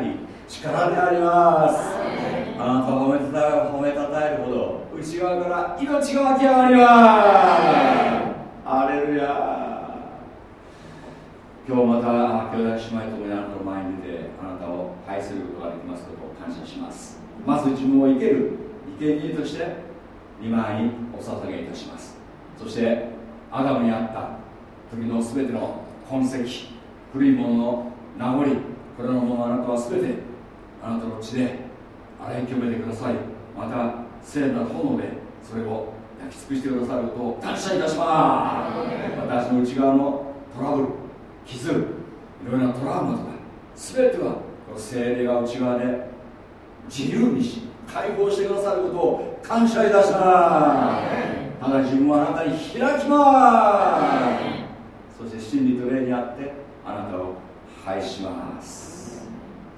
り力であります。あなたを褒めたたえ褒めたたえるほど内側から命が湧き上がります。アレルヤ。今日また兄弟姉妹ともにあなたの前に出てあなたを愛することができますことを感謝します。まず自分を生ける生贄として見舞いにお捧げいたします。そしてアダムにあった時の全ての痕跡古いものの名残これのものあなたは全てあなたの血で洗い清めてください。また聖なる炎でそれを焼き尽くしてくださることを感謝いたします。私の内側のトラブル傷いろいろなトラウマとか全ては精霊が内側で自由にし解放してくださることを感謝いたします。ただ自分はあなたに開きます。そして真理と霊にあって拝します。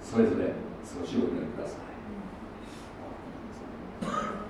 それぞれ少しお祈りください。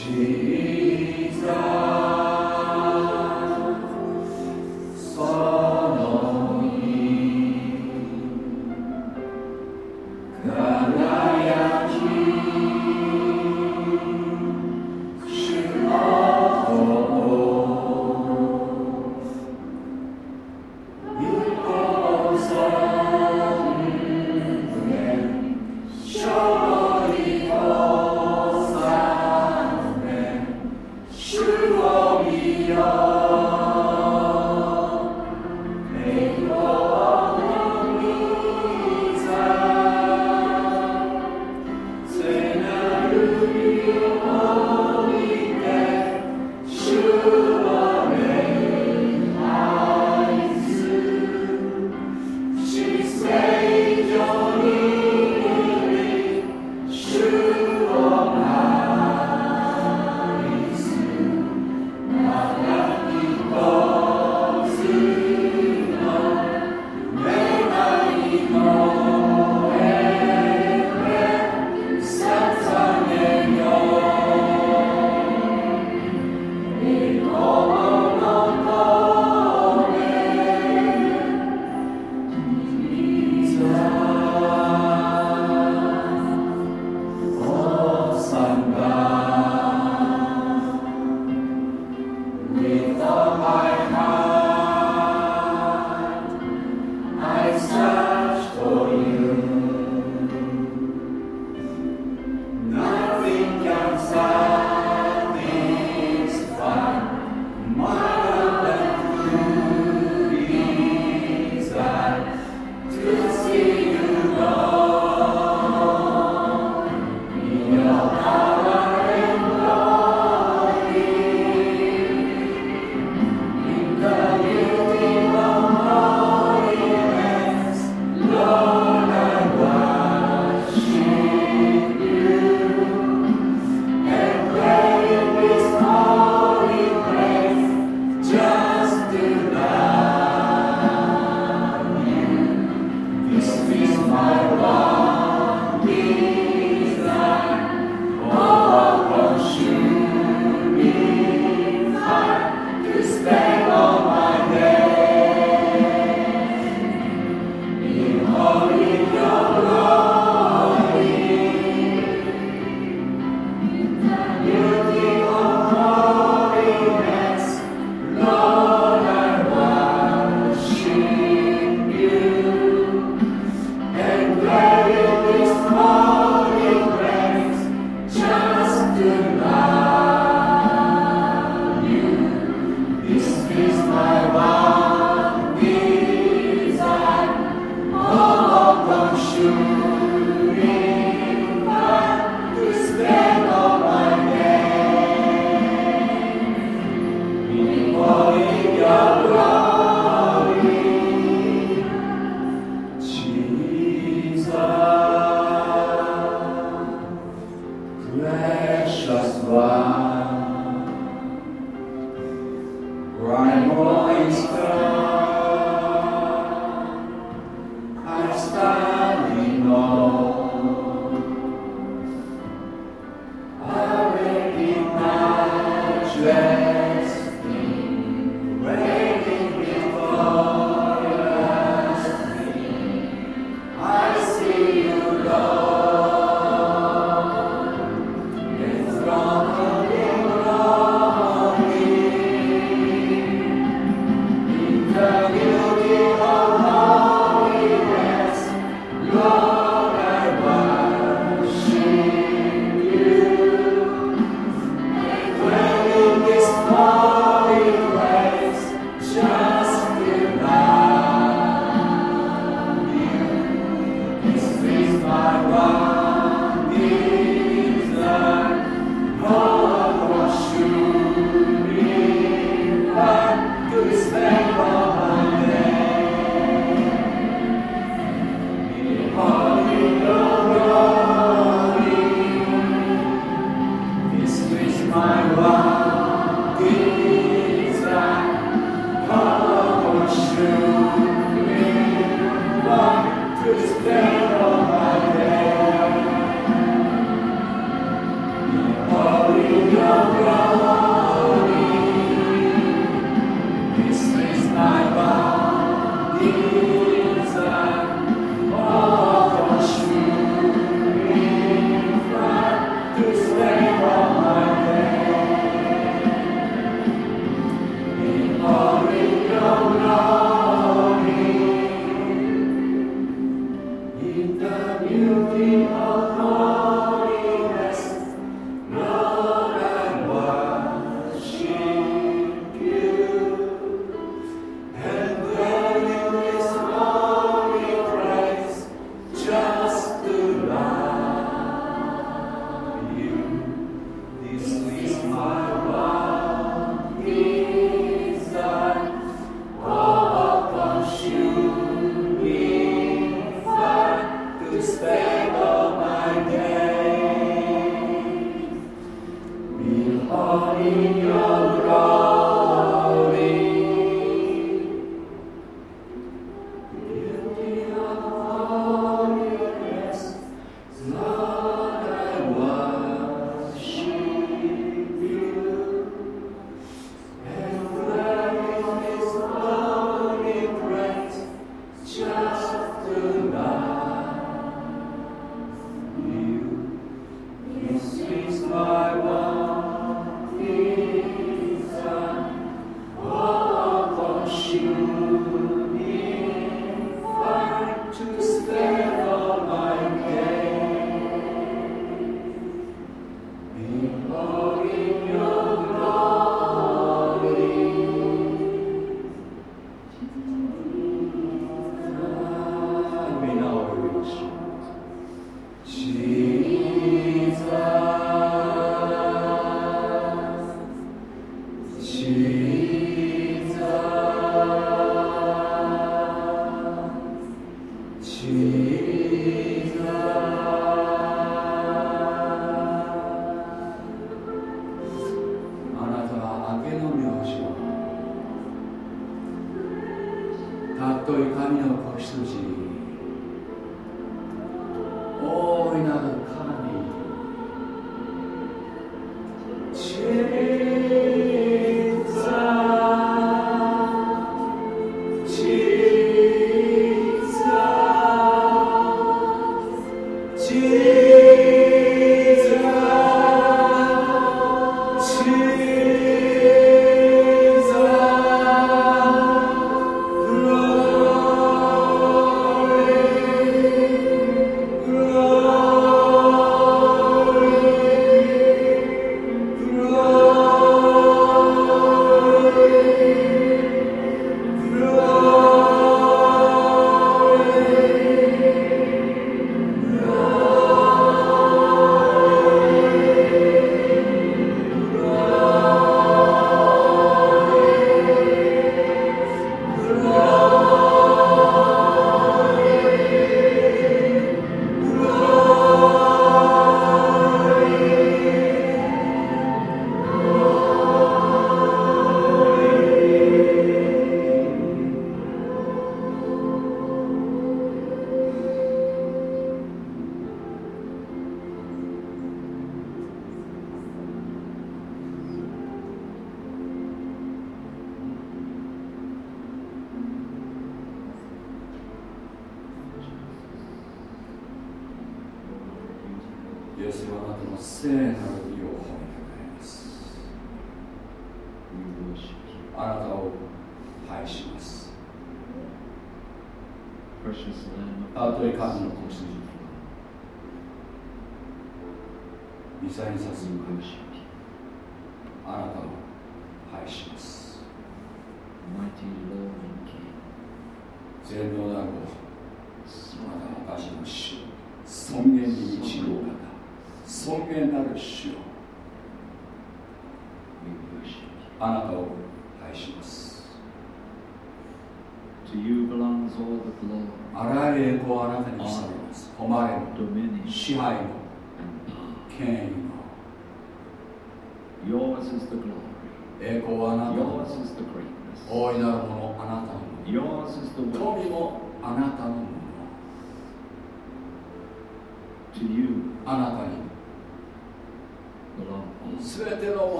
Jesus.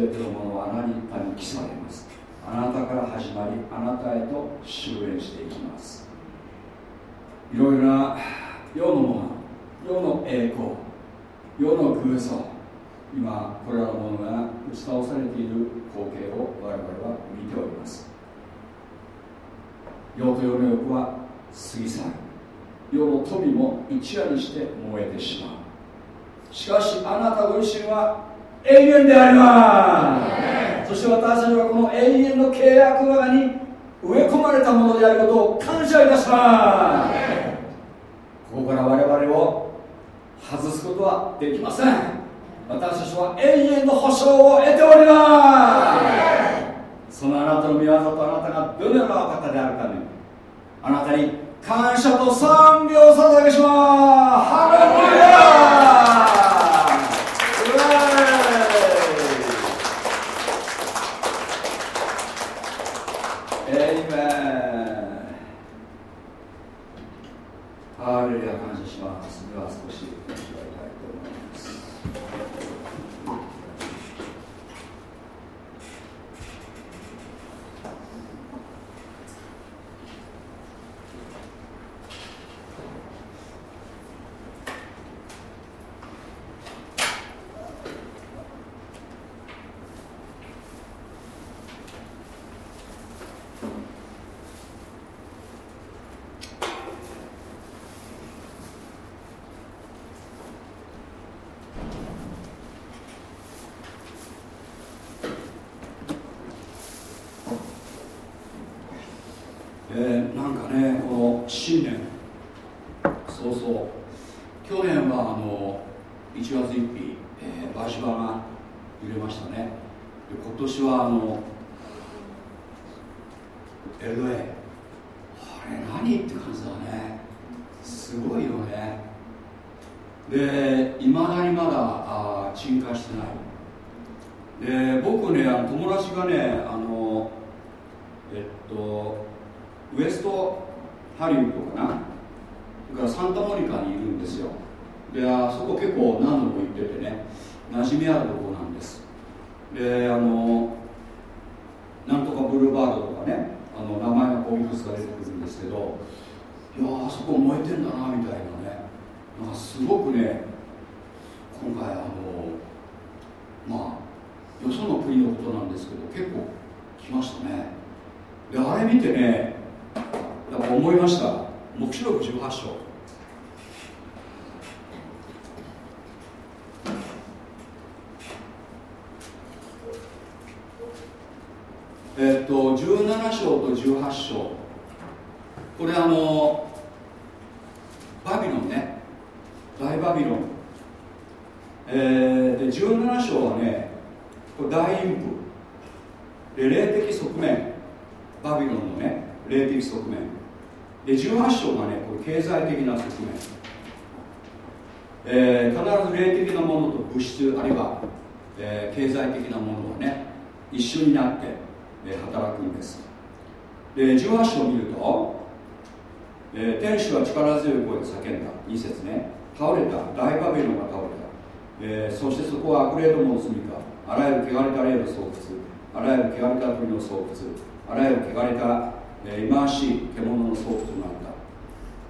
全てのものはあなたに帰されます。あなたから始まりあなたへと終焉していきます。いろいろな世のもの世の栄光世の偶像今これらのものが打ち倒されている光景を我々は見ております。世と世の欲は過ぎ去る。世の富も一夜にして燃えてしまう。しかしあなたご自身は永遠でありますそして私たちはこの永遠の契約側に植え込まれたものであることを感謝いたします。ここから我々を外すことはできません。私たちは永遠の保証を得ております。そのあなたの御業とあなたがどのような方であるかに。あなたに感謝と賛美を捧げします。ハレルヤ18章を見ると、えー、天使は力強い声で叫んだ2節ね倒れた大バビロンが倒れた、えー、そしてそこは悪霊どもの住みかあらゆる汚れた霊の巣窟あらゆる汚れた鳥の巣窟あらゆる汚れたえ忌まわしい獣の巣窟となっ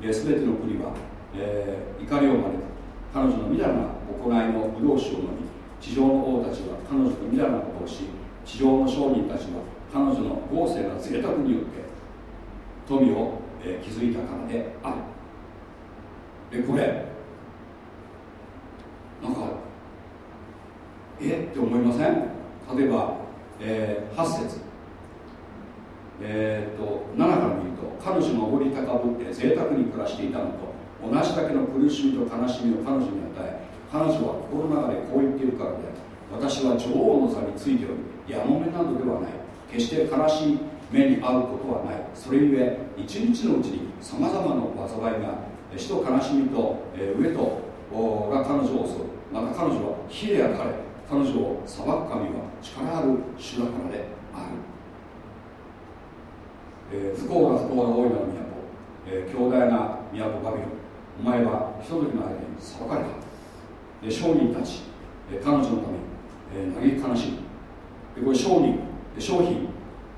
たすべての国は、えー、怒りを招く彼女のみだらな行いの武道酒を飲み地上の王たちは彼女のみだらなことをし地上の商人たちは彼女の豪勢な贅沢によって富を、えー、築いたからである。でこれなんかえ？って思いません？例えば、えー、8節。えー、っと7から見ると彼女がおり高ぶって贅沢に暮らしていたのと同じだけの苦しみと悲しみを彼女に与え彼女は心の中でこう言っているからで私は女王の座についておりやもめなどではない。決して悲しい目に遭うことはない。それゆえ一日のうちにさまざまな災いが死と悲しみと、え、飢えとが彼女を襲う。また彼女は火で焼かれ彼女を裁く神は力ある主だからである、えー、不幸な不幸な大いなる都、えー、強大な都バビロン。お前はひとときの間に裁かれた。で商人たち、え、彼女のために、えー、嘆き悲しみでこれ商人商品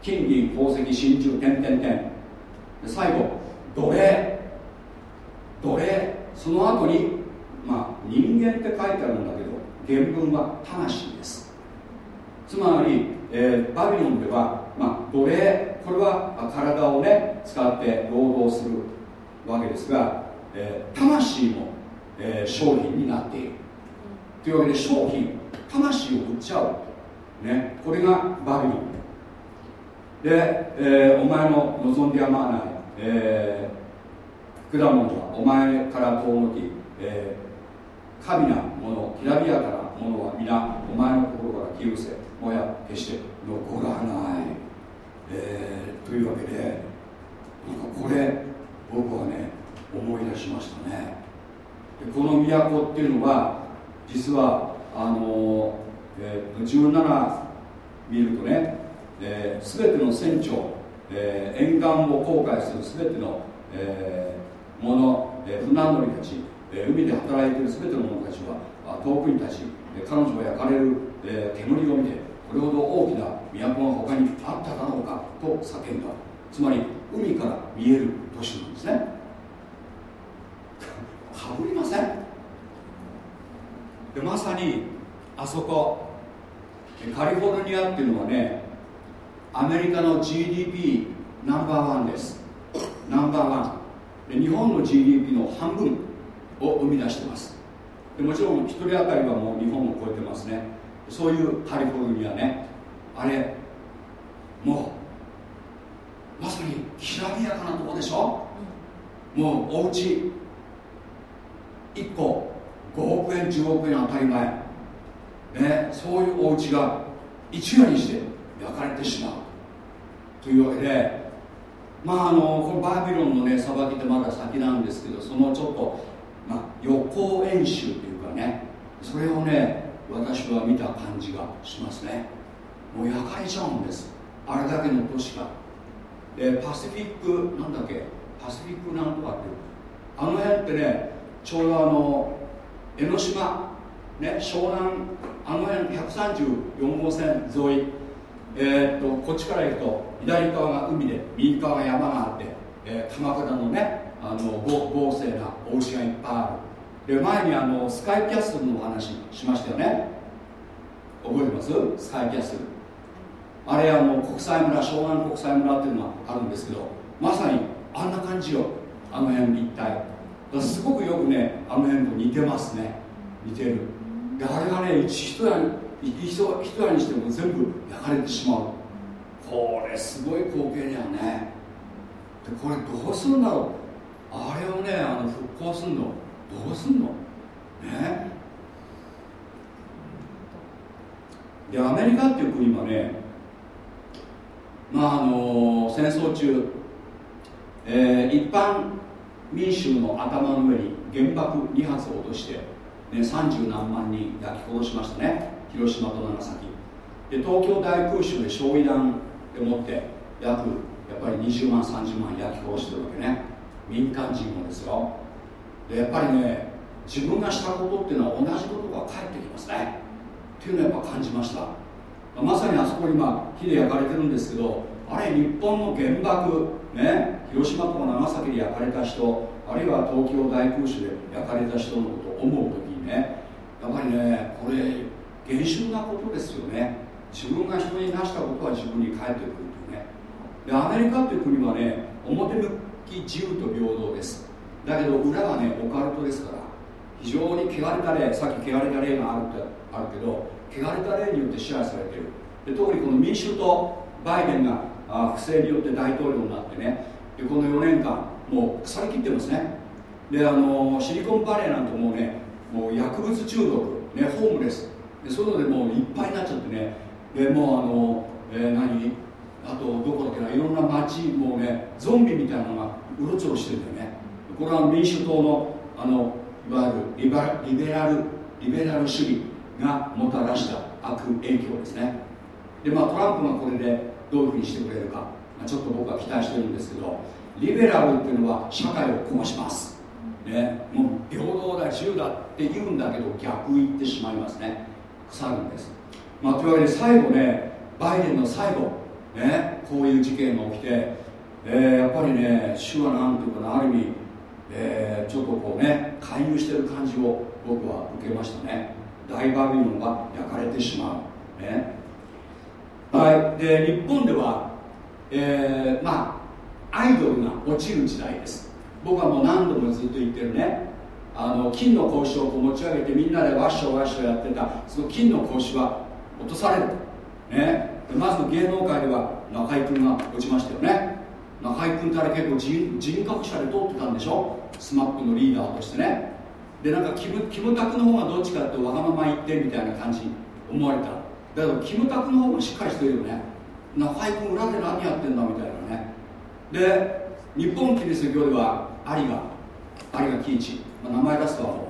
金銀宝石真珠点々点最後奴隷。奴隷。その後にまあ、人間って書いてあるんだけど原文は魂です。つまり、えー、バビロンでは、まあ、奴隷。これは体をね使って労働するわけですが、えー、魂も、えー、商品になっている。というわけで商品魂を売っちゃう、ね、これがバビロン。で、えー、お前の望んでやまない、えー、果物はお前から遠のき、えー神なものきらびやかなものは皆お前の心から消せもや決して残らない、えー、というわけでなんかこれ僕はね思い出しましたね。でこの都っていうのは実はあの、えー、17見るとね、えー、全ての船長、えー、沿岸を航海する全ての、えー、もの、えー、船乗りたちえ海で働いている全ての者たちは遠くに立ち彼女が焼かれる、え煙を見てこれほど大きな都が他にあっただろうかと叫んだ。つまり海から見える都市なんですね。かぶりません。でまさにあそこカリフォルニアっていうのはねアメリカの GDP ナンバーワンです。ナンバーワン。日本の GDP の半分を生み出してます。でもちろん1人当たりはもう日本を超えてますね。そういうカリフォルニアね。あれもうまさにきらびやかなとこでしょ？もうお家1個5億円10億円当たり前。ねそういうお家が一夜にして焼かれてしまう。というわけでまああのこのバビロンのね裁きってまだ先なんですけどそのちょっと、まあ、予行演習というかねそれをね私は見た感じがしますね。もう焼かれちゃうんです。あれだけの都市が。でパシフィックなんだっけ？パシフィックなんとかっていう。あの辺ってねちょうどあの江ノ島ね湘南あの辺134号線沿いえー、っとこっちから行くと左側が海で右側が山があって、えー、鎌倉のねあの豪勢なお家がいっぱいある。で前にあのスカイキャッスルのお話しましたよね。覚えてます？スカイキャッスル。あれあの国際村湘南国際村っていうのがあるんですけどまさにあんな感じよ。あの辺一帯。すごくよくねあの辺と似てますね。似てる。であれがね一人一夜にしても全部焼かれてしまうこれすごい光景だよねでこれどうするんだろうあれをねあの復興すんのどうすんのねでアメリカっていう国はねまああの戦争中、えー、一般民衆の頭の上に原爆2発を落として、ね、30何万人焼き殺しましたね広島と長崎。で東京大空襲で焼夷弾でもって約やっぱり20万30万焼き殺してるわけね。民間人もですよ。でやっぱりね自分がしたことっていうのは同じことが返ってきますね。っていうのをやっぱ感じました。まさにあそこに今火で焼かれてるんですけどあれ日本の原爆ね広島とか長崎で焼かれた人あるいは東京大空襲で焼かれた人のことを思う時にねやっぱりねこれ厳粛なことですよね。自分が人になしたことは自分に返ってくるというね。でアメリカっていう国はね表向き自由と平等です。だけど裏がねオカルトですから。非常に汚れた例さっき汚れた例があるってあるけど汚れた例によって支配されてる。で特にこの民衆とバイデンがあ不正によって大統領になってね。でこの4年間もう腐りきってますね。であのシリコンバレーなんてもうねもう薬物中毒ねホームレス。でそういうのでもういっぱいになっちゃってね。でもうあの、えー、何？あとどこだっけな？いろんな街もうねゾンビみたいなのがうろちょろしてるんだよね。これは民主党のあのいわゆるリバリベラルリベラル主義がもたらした悪影響ですね。でまあトランプがこれでどういうふうにしてくれるか、まあ、ちょっと僕は期待してるんですけどリベラルっていうのは社会を壊します。ね、もう平等だ自由だって言うんだけど逆言ってしまいますね。腐るんです、まあ、というわけで最後ねバイデンの最後、ね、こういう事件が起きて、えー、やっぱりね主は何ていうかなある意味、えー、ちょっとこうね介入してる感じを僕は受けましたね。大バビロンが焼かれてしまう、ね。はい、で日本では、えー、まあアイドルが落ちる時代です。僕はもう何度もずっと言ってるね。あの金の格子を持ち上げてみんなでワッショワッショやってた。その金の格子は落とされるね。まず芸能界では中居君が落ちましたよね。中居君ってあれ結構人人格者で通ってたんでしょ？SMAP のリーダーとしてね。でなんかキムキムタクの方がどっちかってわがまま言ってみたいな感じに思われた。だけどキムタクの方がしっかりしてるよね。中居君裏で何やってんだみたいなね。で日本キリスト教では有賀有賀喜一まあ、名前出すとはも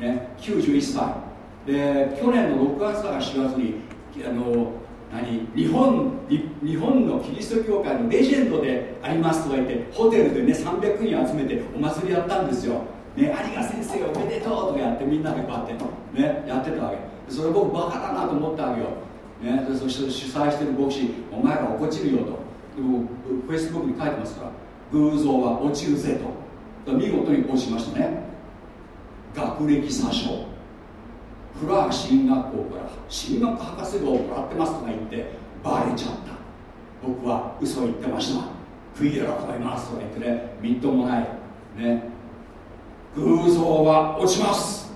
うねね91歳。で去年の6月から4月にあの何日本日本のキリスト教会のレジェンドでありますとか言ってホテルでね300人集めてお祭りやったんですよ、ね、有賀先生おめでとうとかやってみんなでこうやって、ね、やってたわけ。それ僕バカだなと思ったわけよ、ね、でそして主催してる牧師お前ら落ちるよと。でもフェイスブックに書いてますから偶像は落ちるぜと。見事に落ちましたね。学歴詐称フラー進学校から進学博士号をもらってますとか言ってバレちゃった。僕は嘘を言ってました。悔い改めますとか言ってねみっともない。ね。偶像は落ちます。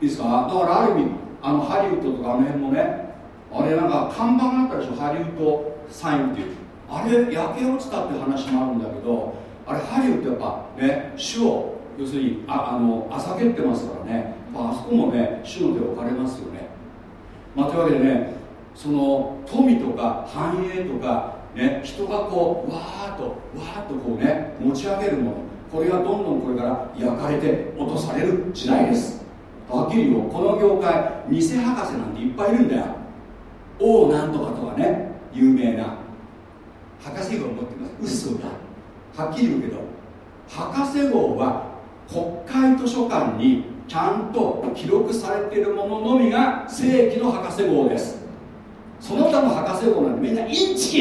いいですか？だからある意味あのハリウッドとかあの辺もねあれなんか看板があったでしょ？ハリウッドサインっていう。あれ焼け落ちたって話もあるんだけどあれハリウッドやっぱね主を要するにああのあさけってますからね、あ、そこもね主の手を置かれますよね、まあ、というわけでねその富とか繁栄とか、ね、人がこうわーっとわーっとこうね持ち上げるもの。これがどんどんこれから焼かれて落とされる時代です。はっきり言う。この業界偽博士なんていっぱいいるんだよ。王なんとかとかね有名な。博士号を持ってます。嘘だ。はっきり言うけど博士号は国会図書館にちゃんと記録されているもののみが正規の博士号です。その他の博士号なんてみんなインチキ。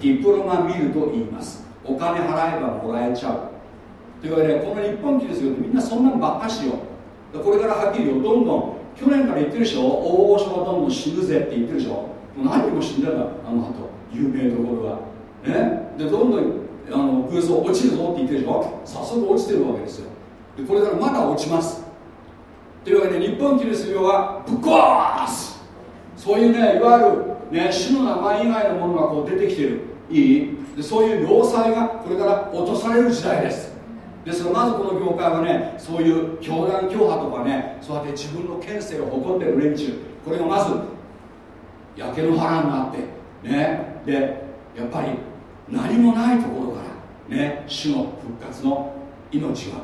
ディプロマ見ると言います。お金払えばもらえちゃう。というわけでこの日本記ですよみんなそんなのばっかしよこれからはっきり言うどんどん去年から言ってるでしょ。大御所がどんどん死ぬぜって言ってるでしょ。もう何人も死んだんだあの後。有名どころはね。でどんどんあの空想落ちるぞって言ってるでしょ？早速落ちてるわけですよ。でこれからまだ落ちます。というわけで日本キリスト教はぶっ壊す。そういうねいわゆるね主の名前以外のものがこう出てきてる。いい？でそういう要塞がこれから落とされる時代です。ですからまずこの業界はねそういう教団教派とかねそうやって自分の権勢を誇ってる連中。これがまず焼け野原になってね。でやっぱり何もないところからね主の復活の命が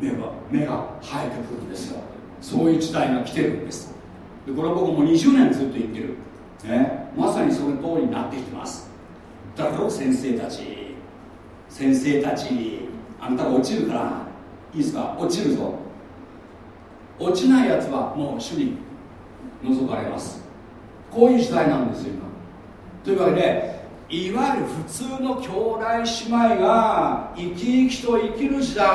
芽が芽が生えてくるんですよ。そういう時代が来てるんです。でこれは僕も20年ずっと言ってる、ね、まさにその通りになってきてます。だから先生たち。先生たちあんたが落ちるからいいですか？落ちるぞ。落ちないやつはもう主に覗かれます。こういう時代なんですよ今。というわけでいわゆる普通の兄弟姉妹が生き生きと生きる時代。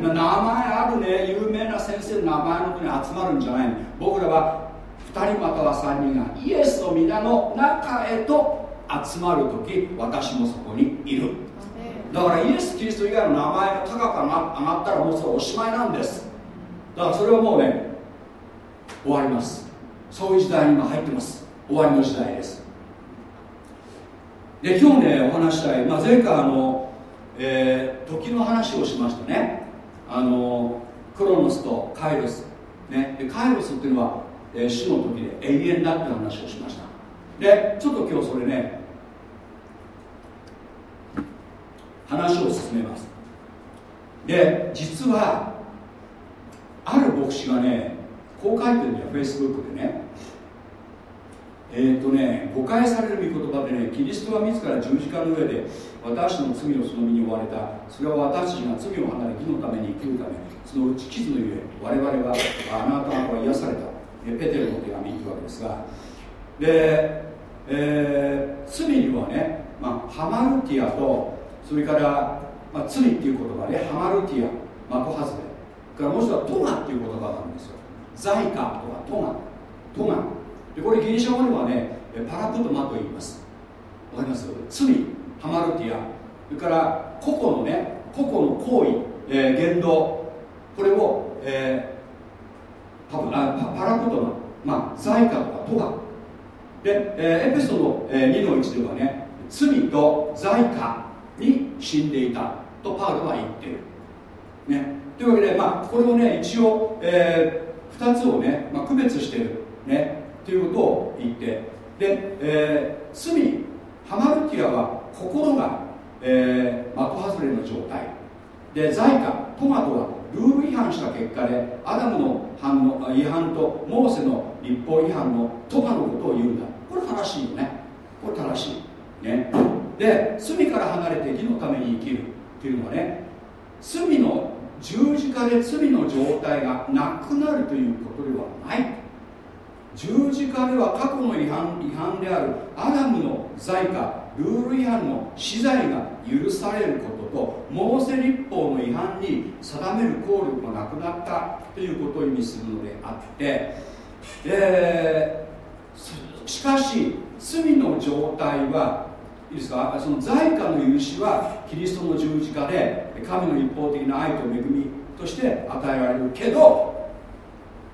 名前あるね有名な先生の名前のとに集まるんじゃない僕らは2人または3人がイエスの皆の中へと集まる時私もそこにいる。だからイエス・キリスト以外の名前が高く上がったらもうそれおしまいなんです。だからそれはもうね終わります。そういう時代に今入ってます。終わりの時代ですで今日ねお話したい、まあ、前回あの、えー、時の話をしましたね。あのクロノスとカイロス、ね、でカイロスっていうのは、えー、死の時で永遠だって話をしました。でちょっと今日それね話を進めます。で実はある牧師がねこう書いてるんだよフェイスブックでね。えっ、とね誤解される御言葉でねキリストは自ら十字架の上で私の罪をその身に追われた。それは私たちが罪を離れ義のために生きるためそのうち傷のゆえ我々はあなたは癒された。ペテルの手紙というわけですが。で、えー、罪にはね、まあ、ハマルティアとそれから、まあ、罪っていう言葉でハマルティア的外れからもう一つはトガっていう言葉なんですよ。財貨とかトガ。トガ。でこれギリシャ語ではねパラプトマと言います。わかります？罪ハマルティア。それから個々のね個々の行為、えー、言動。これを、えー、パパパラプトマ。まあ財貨とかトガで、えー、エペソの、えー、2の1ではね罪と財貨に死んでいた。とパウロは言ってる、ね、というわけで、まあ、これをね一応、えー、2つをね、まあ、区別してる、ね、ということを言って。で、えー、罪ハマルティアは心が、えー、的外れの状態。で財貨トマトはルール違反した結果でアダムの反の違反とモーセの立法違反のトマのことを言うんだ。これ正しいよね。これ正しい。ね。で罪から離れて義のために生きる。っていうのはね罪の十字架で罪の状態がなくなるということではない。十字架では過去の違反違反であるアダムの罪かルール違反の死罪が許されることとモーセ立法の違反に定める効力がなくなったということを意味するのであって、えー、しかし罪の状態はいいですか？その財貨の許しはキリストの十字架で神の一方的な愛と恵みとして与えられるけど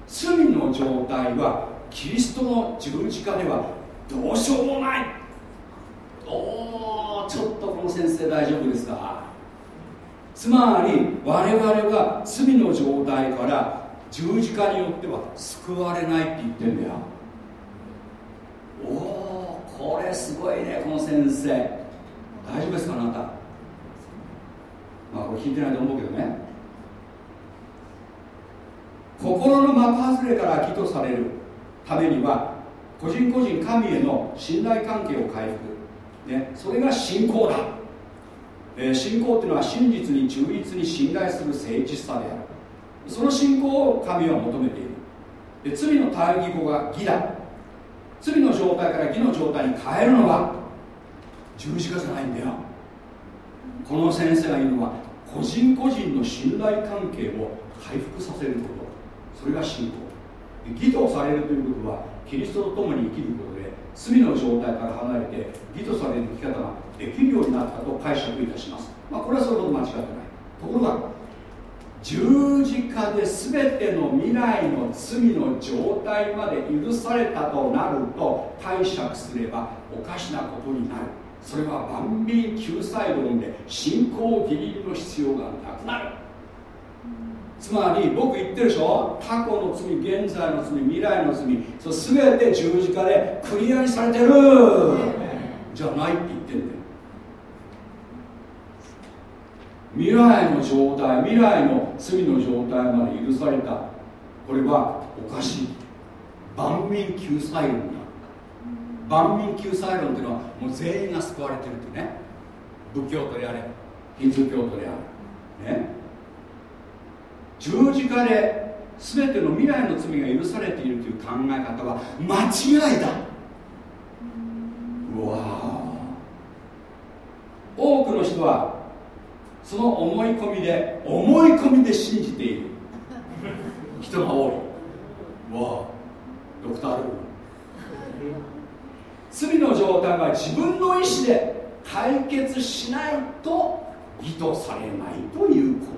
罪の状態はキリストの十字架ではどうしようもない。どの先生大丈夫ですか？つまり我々は罪の状態から十字架によっては救われないって言ってんだよ。おおこれすごいねこの先生。大丈夫ですかあなた？まあこれ聞いてないと思うけどね。心の的外れから義とされる。ためには個人個人神への信頼関係を回復、ね、それが信仰だ、えー、信仰っていうのは真実に忠実に信頼する誠実さである。その信仰を神は求めている。で罪の対義語が義だ。罪の状態から義の状態に変えるのは十字架じゃないんだよ。この先生が言うのは個人個人の信頼関係を回復させること。それが信仰。義とされるということはキリストと共に生きることで罪の状態から離れて義とされる生き方ができるようになったと解釈いたします、まあ、これはそれほど間違ってない。ところが十字架で全ての未来の罪の状態まで許されたとなると解釈すればおかしなことになる。それは万民救済論で信仰義理の必要がなくなる。つまり僕言ってるでしょ？過去の罪現在の罪未来の罪。そ全て十字架でクリアにされてる。じゃないって言ってんだよ。未来の状態未来の罪の状態まで許された。これはおかしい。万民救済論だ。万民救済論っていうのはもう全員が救われてるってね。仏教徒であれヒンズー教徒であるね十字架で全ての未来の罪が許されているという考え方は間違いだ。うわ多くの人はその思い込みで思い込みで信じている。人が多い。わあ。ドクタールー罪の状態は自分の意思で解決しないと義とされないということ。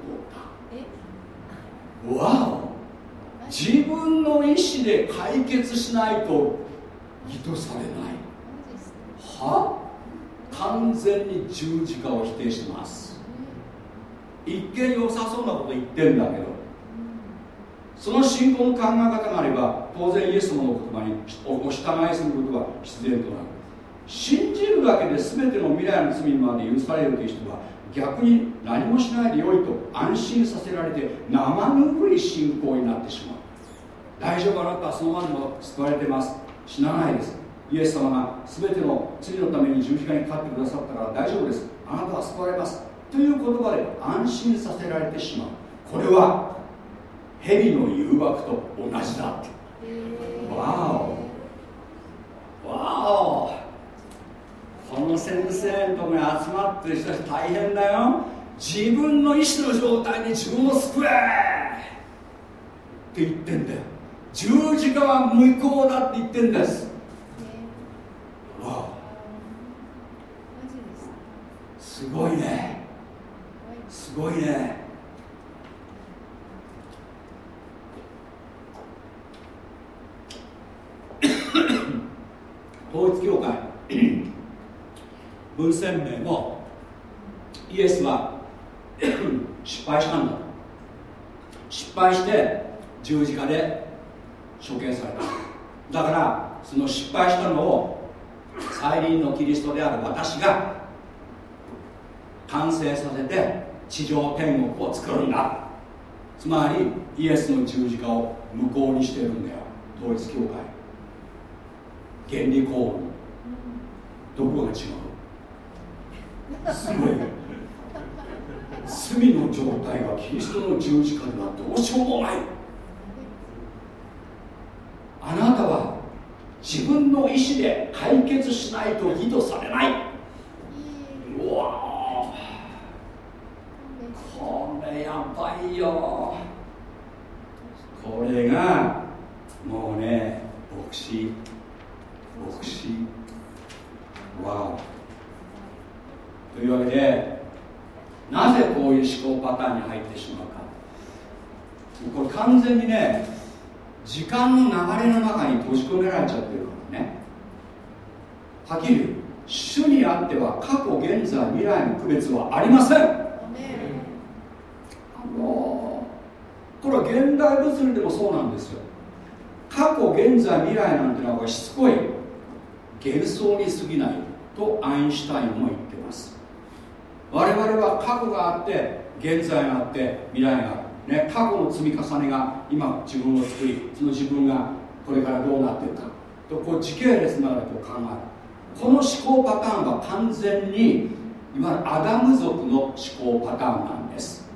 わお自分の意思で解決しないと義とされない。は？完全に十字架を否定します。一見良さそうなこと言ってんだけど。その信仰の考え方があれば当然イエス様の言葉にお従いすることが必然となる。信じるだけで全ての未来の罪まで許されるという人は逆に何もしないでよいと安心させられて生ぬるい信仰になってしまう。大丈夫あなたはそのままでも救われてます。死なないです。イエス様が全ての罪のために十字架にかかってくださったから大丈夫です。あなたは救われます。という言葉で安心させられてしまう。これは蛇の誘惑と同じだわお。わおこの先生のところに集まってる人たち大変だよ。自分の意志の状態で自分を救え。って言ってんだよ。十字架は無効だって言ってんです。わお。すごいね。すごいね。統一教会文鮮明もイエスは 失敗したんだ。失敗して十字架で処刑された。だからその失敗したのを再臨のキリストである私が完成させて地上天国を作るんだ。つまりイエスの十字架を無効にしてるんだよ。統一教会。原理公どこが違うすごい。罪の状態がキリストの十字架ではどうしようもない。あなたは自分の意思で解決しないと義とされない。うわこれやばいよ。これがもうね牧師。牧師。わお。というわけでなぜこういう思考パターンに入ってしまうか。これ完全にね時間の流れの中に閉じ込められちゃってるからね。はっきり主にあっては過去現在未来の区別はありません。あのこれは現代物理でもそうなんですよ。過去現在未来なんてのはしつこい。幻想に過ぎないとアインシュタインも言っ我々は過去があって現在があって未来がある、ね、過去の積み重ねが今自分を作りその自分がこれからどうなっていくか。とこう時系列の中でこう考える。この思考パターンは完全にいわゆるアダム族の思考パターンなんです。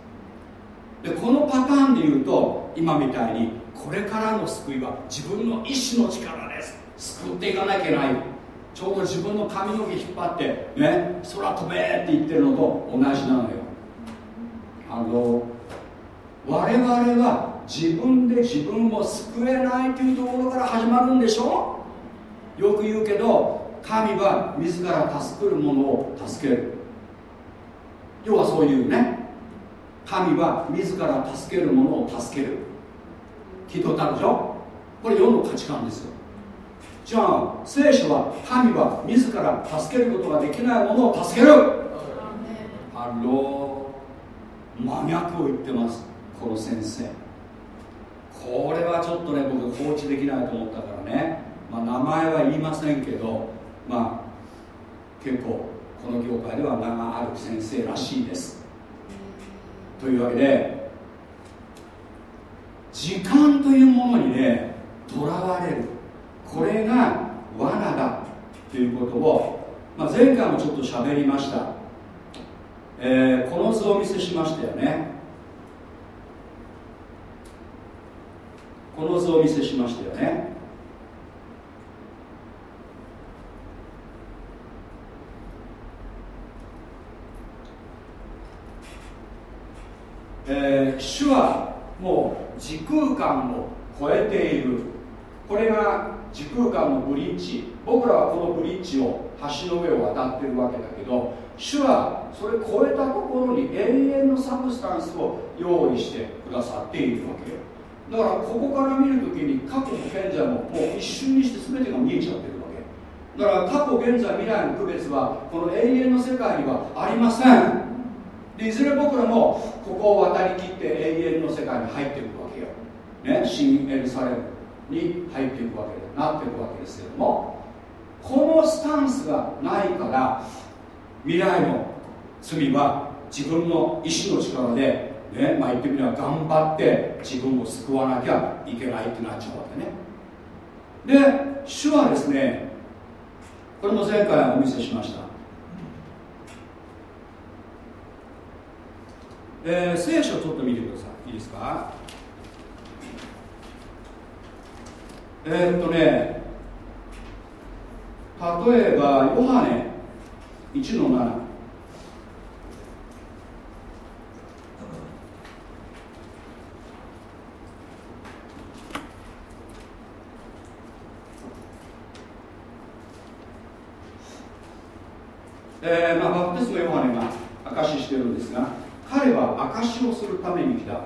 でこのパターンでいうと今みたいにこれからの救いは自分の意志の力です。救っていかなきゃいけない。ちょうど自分の髪の毛引っ張ってね空飛べって言ってるのと同じなのよ。あの我々は自分で自分を救えないというところから始まるんでしょ？よく言うけど神は自ら助ける者を助ける。要はそういうね。神は自ら助ける者を助ける。聞いとあるでしょ？これ世の価値観ですよ。じゃあ聖書は神は自ら助けることができないものを助ける。あロー真逆を言ってますこの先生。これはちょっとね僕放置できないと思ったからね、まあ、名前は言いませんけどまあ結構この業界では名がある先生らしいです。というわけで時間というものにねとらわれる。これが罠だということを、まあ、前回もちょっと喋りました、えー、この図をお見せしましたよね。この図をお見せしましたよね。えー、主はもう時空間を超えている。これが時空間のブリッジ僕らはこのブリッジを橋の上を渡ってるわけだけど主はそれ超えたところに永遠のサブスタンスを用意してくださっているわけよ。だからここから見るときに過去も現在ももう一瞬にして全てが見えちゃってるわけだから過去現在未来の区別はこの永遠の世界にはありません。でいずれ僕らもここを渡りきって永遠の世界に入っていくわけよ、ね、新エルサレムに入っていくわけでなっていくわけですけどもこのスタンスがないから未来の罪は自分の意志の力でねまあ、言ってみれば頑張って自分を救わなきゃいけないってなっちゃうわけね。で主はですねこれも前回お見せしました、えー、聖書をちょっと見てください。いいですか？えー、っとね例えばヨハネ1の7えーまあ、バプテスマヨハネが証ししてるんですが彼は証しをするために来た、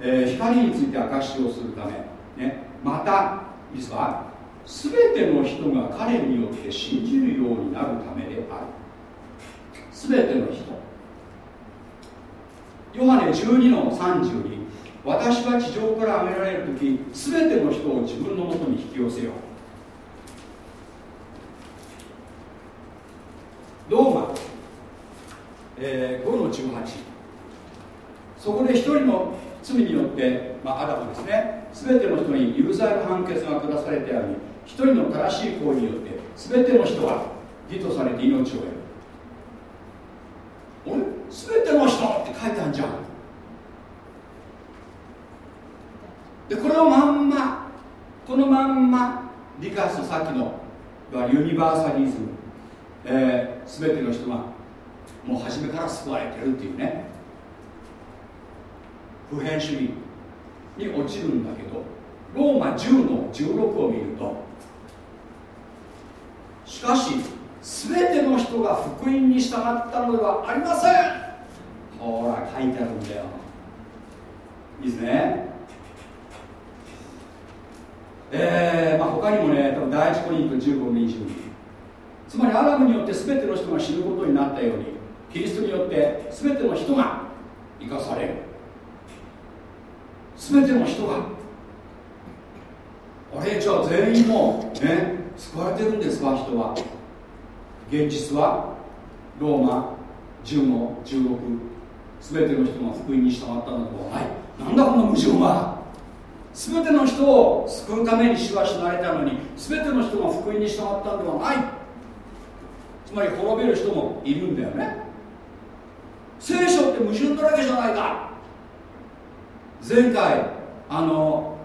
えー、光について証しをするため、ね、またいいですか全ての人が彼によって信じるようになるためである。全ての人。ヨハネ12の32私は地上から挙げられる時全ての人を自分のもとに引き寄せよう。ローマ、えー、5の18そこで一人の罪によって、まあ、アダムですね全ての人に有罪の判決が下されてあり一人の正しい行為によって全ての人は義とされて命を得る。俺全ての人って書いてあるじゃん。でこれをまんまこのまんま理解するさっきのユニバーサリズムえー、全ての人がもう初めから救われてるっていうね。普遍主義に落ちるんだけどローマ10の16を見るとしかし全ての人が福音に従ったのではありません。ほら書いてあるんだよ。いいですね。えーまあ、他にもね多分第一コリント15の22つまりアラムによって全ての人が死ぬことになったようにキリストによって全ての人が生かされる。全ての人が。あれ？じゃあ全員もね救われてるんですか？人は。現実は。ローマ10の16全ての人が福音に従ったのではない。なんだこの矛盾は？全ての人を救うために主は死なれたのに全ての人が福音に従ったのではない。つまり滅びる人もいるんだよね。聖書って矛盾だらけじゃないか。前回あの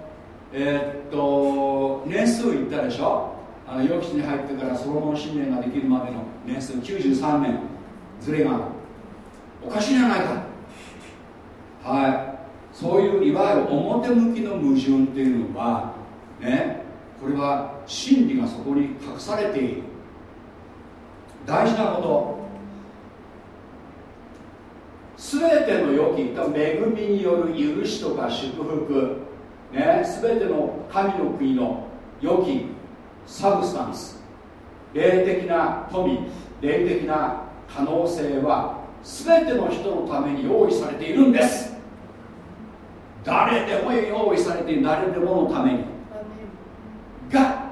えー、っと年数言ったでしょ？あの予期地に入ってからソロモン信念ができるまでの年数93年。ずれがおかしいじゃないか。はい。そういういわゆる表向きの矛盾っていうのはねこれは真理がそこに隠されている。大事なこと。全ての良き恵みによる許しとか祝福。ね全ての神の国の良きサブスタンス。霊的な富霊的な可能性は全ての人のために用意されているんです。誰でも用意されている。誰でものために。が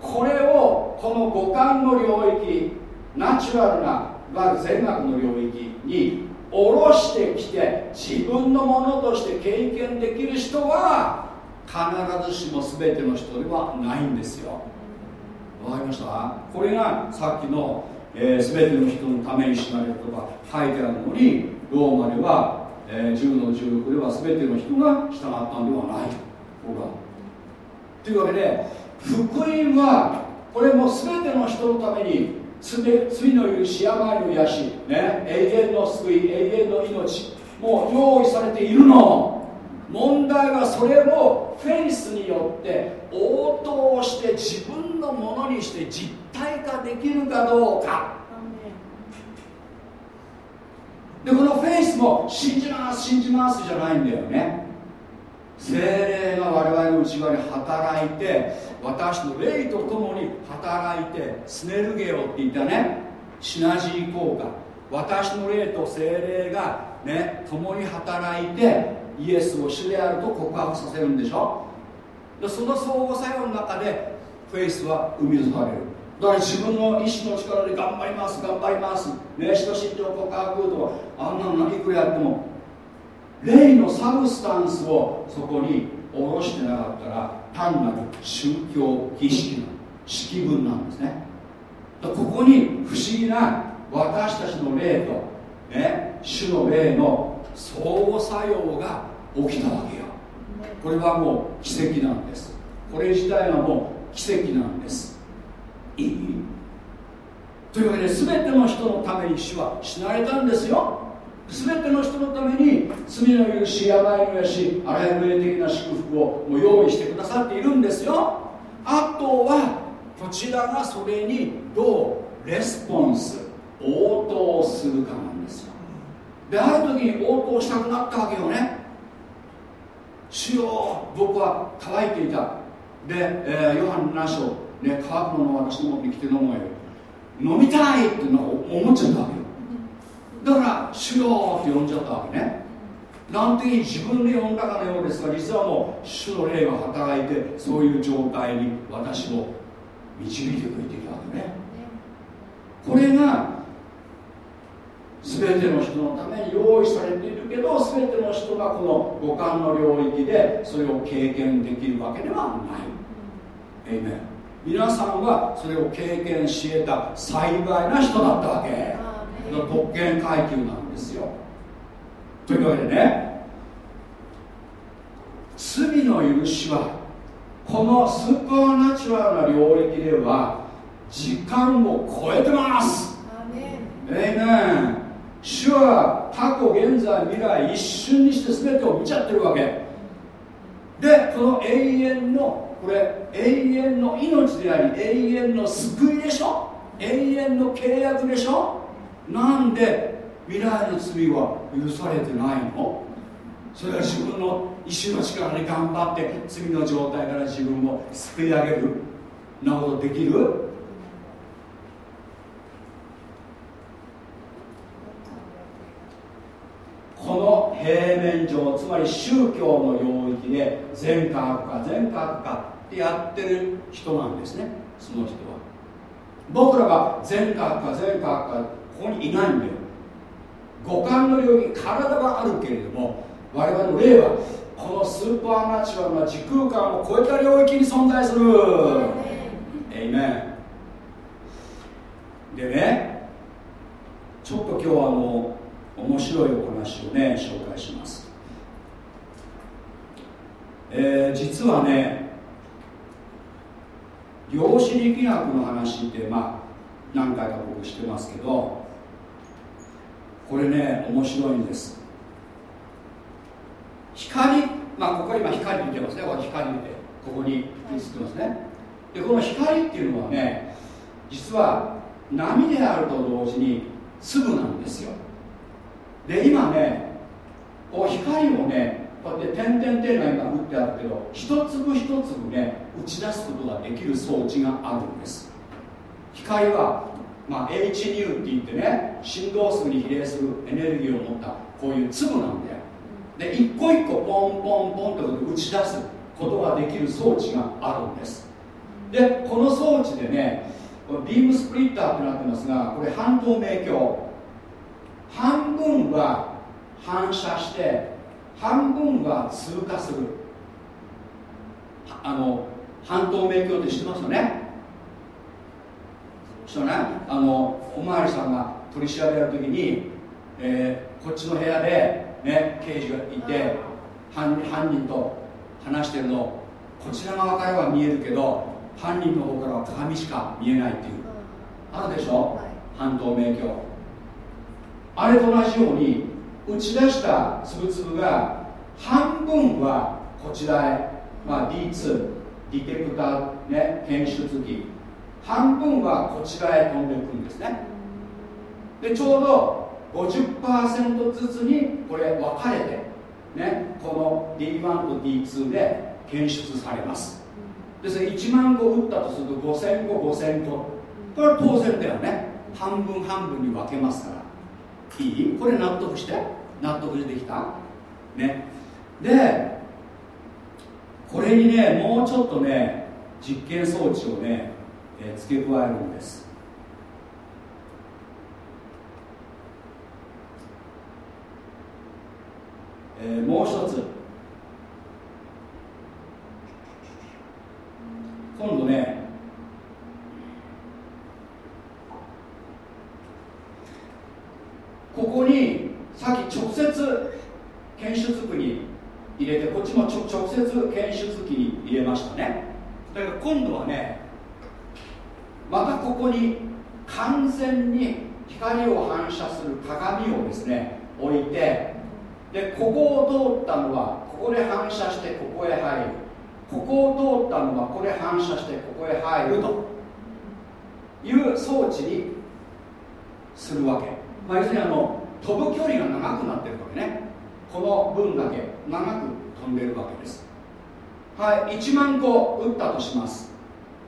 これをこの五感の領域ナチュラルないわゆる善悪の領域に下ろしてきて自分のものとして経験できる人は必ずしも全ての人ではないんですよ。わかりました？これがさっきの、えー、全ての人のために死なれるとか書いてあるのにローマではえー、10の16では全ての人が従ったんではない。ほらというわけで福音はこれも全ての人のために罪の許し病の癒し、ね、永遠の救い永遠の命もう用意されているの。問題はそれをフェイスによって応答して自分のものにして実体化できるかどうか。でこのフェイスも信じます信じますじゃないんだよね精霊が我々の内側に働いて私の霊とともに働いてスネルゲオって言ったね。シナジー効果。私の霊と精霊がね共に働いてイエスを主であると告白させるんでしょ。でその相互作用の中でフェイスは生み出される。だから自分の意志の力で頑張ります頑張ります。ね使徒信条告白とあんなの何くらやっても。霊のサブスタンスをそこに下ろしてなかったら単なる宗教儀式の式文なんですね。ここに不思議な私たちの霊と、ね、主の霊の相互作用が起きたわけよ。これはもう奇跡なんです。これ自体はもう奇跡なんです。いい？というわけで全ての人のために主は死なれたんですよ。全ての人のために罪の許し病の癒しあらゆる霊的な祝福をもう用意してくださっているんですよ。あとはこちらがそれにどうレスポンス応答するかなんですよ。である時に応答したくなったわけよね。主よ僕は乾いていた。で、えー、ヨハン7章ね、乾くものを私の持ってきて飲むがよ。飲みたいっての思っちゃったわけだから「主よ」って呼んじゃったわけね。なんて自分で呼んだかのようですが実はもう主の霊が働いてそういう状態に私を導いてくれているわけね。これが全ての人のために用意されているけど全ての人がこの五感の領域でそれを経験できるわけではない。エイメン皆さんはそれを経験し得た幸いな人だったわけ。特権階級なんですよ。というわけでね罪の許しはこのスーパーナチュラルな領域では時間を超えてます。えいね主は過去現在未来一瞬にして全てを見ちゃってるわけ。でこの永遠のこれ永遠の命であり永遠の救いでしょ？永遠の契約でしょ？なんで未来の罪は許されてないの？それは自分の意志の力で頑張って罪の状態から自分を救い上げる。なことできる？この平面上つまり宗教の領域で善か悪か善か悪かってやってる人なんですねその人は。僕らが善か悪か善か悪かここにいないんだよ。五感の領域体があるけれども我々の霊はこのスーパーナチュラルな時空間を超えた領域に存在する。でねちょっと今日はあの面白いお話をね紹介します。えー、実はね量子力学の話ってまあ何回か僕してますけどこれね面白いんです。光まあここ今光見てますね。これ光見てここに映ってますね。でこの光っていうのはね実は波であると同時に粒なんですよ。で今ねこう光をねこうやって点々点が今打ってあるけど一粒一粒ね打ち出すことができる装置があるんです。光は、まあ、HNU って言ってね振動数に比例するエネルギーを持ったこういう粒なんだよ。で一個一個ポンポンポンと打ち出すことができる装置があるんです。でこの装置でねビームスプリッターってなってますがこれ半透明鏡。半分は反射して半分は通過する。あの半透明鏡って知ってますよね？そねあのお巡りさんが取り調べやるときに、えー、こっちの部屋で、ね、刑事がいて犯犯人と話してるのこちら側からは見えるけど犯人の方からは鏡しか見えないっていう。あるでしょ、はい、半透明鏡。あれと同じように打ち出した粒々が半分はこちらへ、まあ、D2 ディテクター、ね、検出機半分はこちらへ飛んでいくんですね。でちょうど50%ずつにこれ分かれて、ね、この D1 と D2 で検出されます。ですから1万個打ったとすると5000個5000個。これは当然だよね。半分半分に分けますから。いい？これ納得して？納得できた？ね。でこれにねもうちょっとね実験装置をね、え、付け加えるんです。えー、もう一つ。今度ね。ここにさっき直接検出区に入れてこっちも直接検出機に入れましたね。だから今度はねまたここに完全に光を反射する鏡をですね置いてでここを通ったのはここで反射してここへ入る。ここを通ったのはこれ反射してここへ入るという装置にするわけ、まあ、要するにあの飛ぶ距離が長くなってるわけね。この分だけ長く飛んでるわけです。はい1万個打ったとします。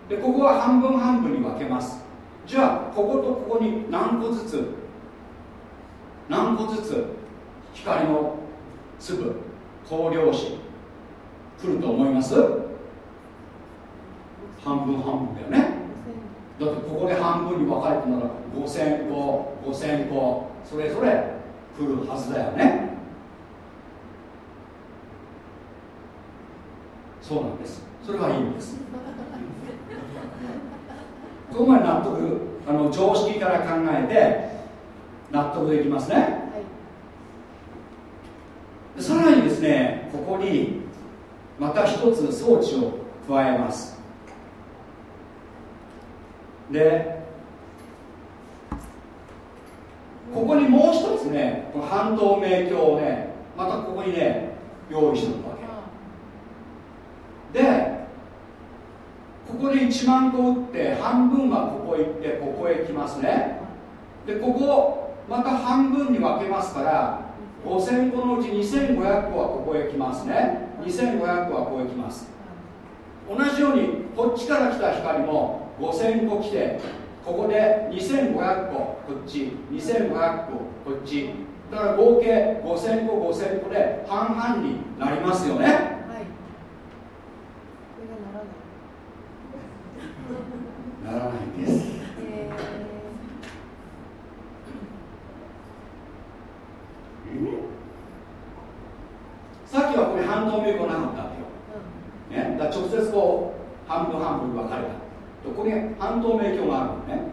でここは半分半分に分けます。じゃあこことここに何個ずつ何個ずつ光の粒光量子来ると思います？半分半分だよね。だってここで半分に分かれてなら5000個5000個それぞれ来るはずだよね。そうなんです。それはいいんです。ここまで納得あの常識から考えて納得できますね、はい、さらにですねここにまた一つ装置を加えます。でここにもう一つねこの半透明鏡をねまたここにね用意しておくわけ。でここで1万個打って半分はここ行ってここへ来ますね。でここまた半分に分けますから5000個のうち2500個はここへ来ますね。2500個はここへ来ます。同じようにこっちから来た光も5000個来てここで2500個こっち2500個こっち。だから合計5000個5000個で半々になりますよねはいならないです、えー、さっきはこれ半透明個なかったわけよ、ね、だ直接こう半分半分分かれた。ここに半透明鏡があるのね。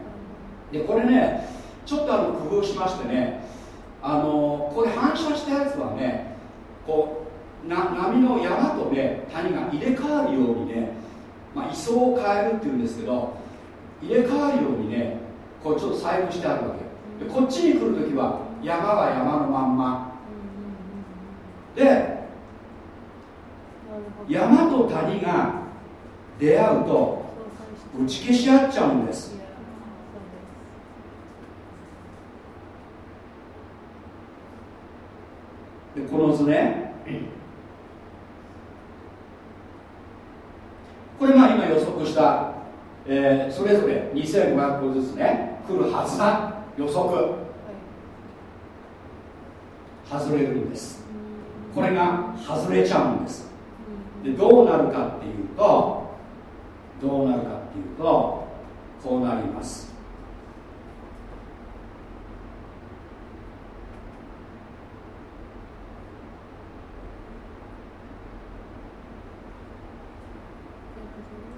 でこれねちょっとあの工夫しましてねあのこれ反射したやつはねこうな波の山とね谷が入れ替わるようにね、まあ、位相を変えるっていうんですけど入れ替わるようにねこうちょっと細工してあるわけ。でこっちに来るときは山は山のまんま。で山と谷が出会うと打ち消し合っちゃうんです。でこの図ね。これまあ今予測した、えー、それぞれ2500個ずつね来るはずだ。予測。外れるんです。これが外れちゃうんです。でどうなるかっていうとどうなるかっていうとこうなります。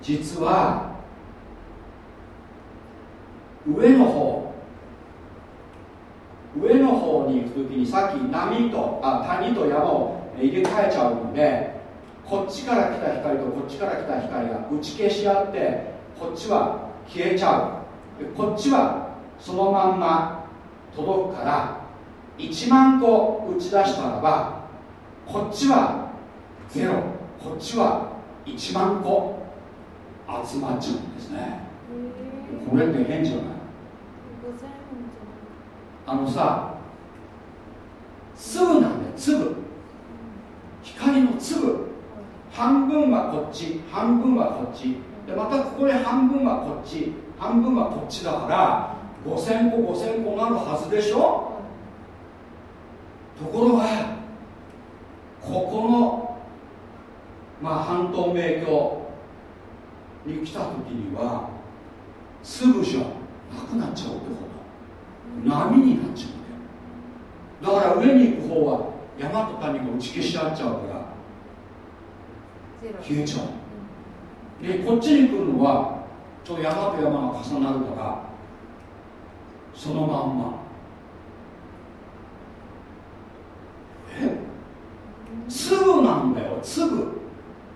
実は上の方。上の方に行く時にさっき波とあ谷と山を入れ替えちゃうのでこっちから来た光とこっちから来た光が打ち消し合ってこっちは消えちゃう。こっちはそのまんま届くから1万個打ち出したらばこっちは0こっちは1万個集まっちゃうんですね。これって変じゃない？あのさ粒なんだよ粒。光の粒。半分はこっち半分はこっち。でまたここで半分はこっち。半分はこっちだから5000個5000個なるはずでしょ？ところがここのまあ半透明鏡に来た時には粒じゃなくなっちゃうってこと。波になっちゃうんだよ。だから上に行く方は山と谷が打ち消し合っちゃうから消えちゃう。でこっちに来るのはちょっと山と山が重なるからそのまんま。え？粒なんだよ粒。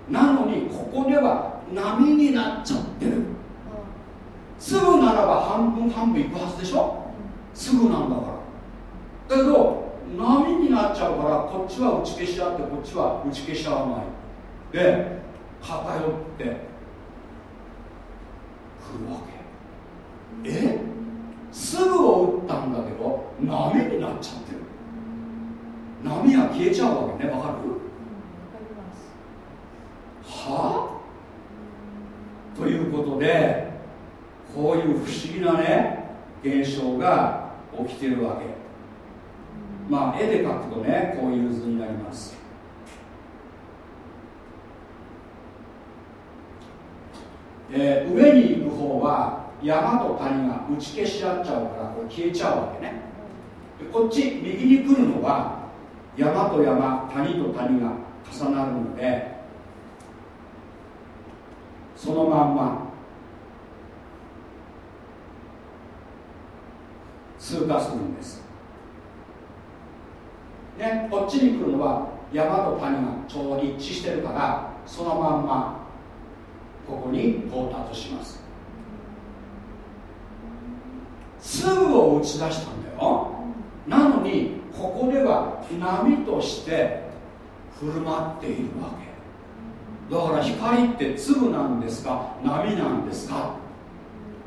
なのにここでは波になっちゃってる。粒ならば半分半分いくはずでしょ？粒なんだから。だけど波になっちゃうからこっちは打ち消し合ってこっちは打ち消し合わない。で偏ってくるわけ。え？粒を打ったんだけど波になっちゃってる。波が消えちゃうわけね。わかる？はあ？ということでこういう不思議なね現象が起きてるわけ。まあ絵で描くとねこういう図になります。えー、上に行く方は山と谷が打ち消し合っちゃうからこれ消えちゃうわけね。こっち右に来るのは山と山谷と谷が重なるのでそのまんま通過するんです。ねこっちに来るのは山と谷がちょうど一致してるからそのまんまここに到達します。粒を打ち出したんだよ。なのにここでは波として振る舞っているわけ。だから光って粒なんですか波なんですか。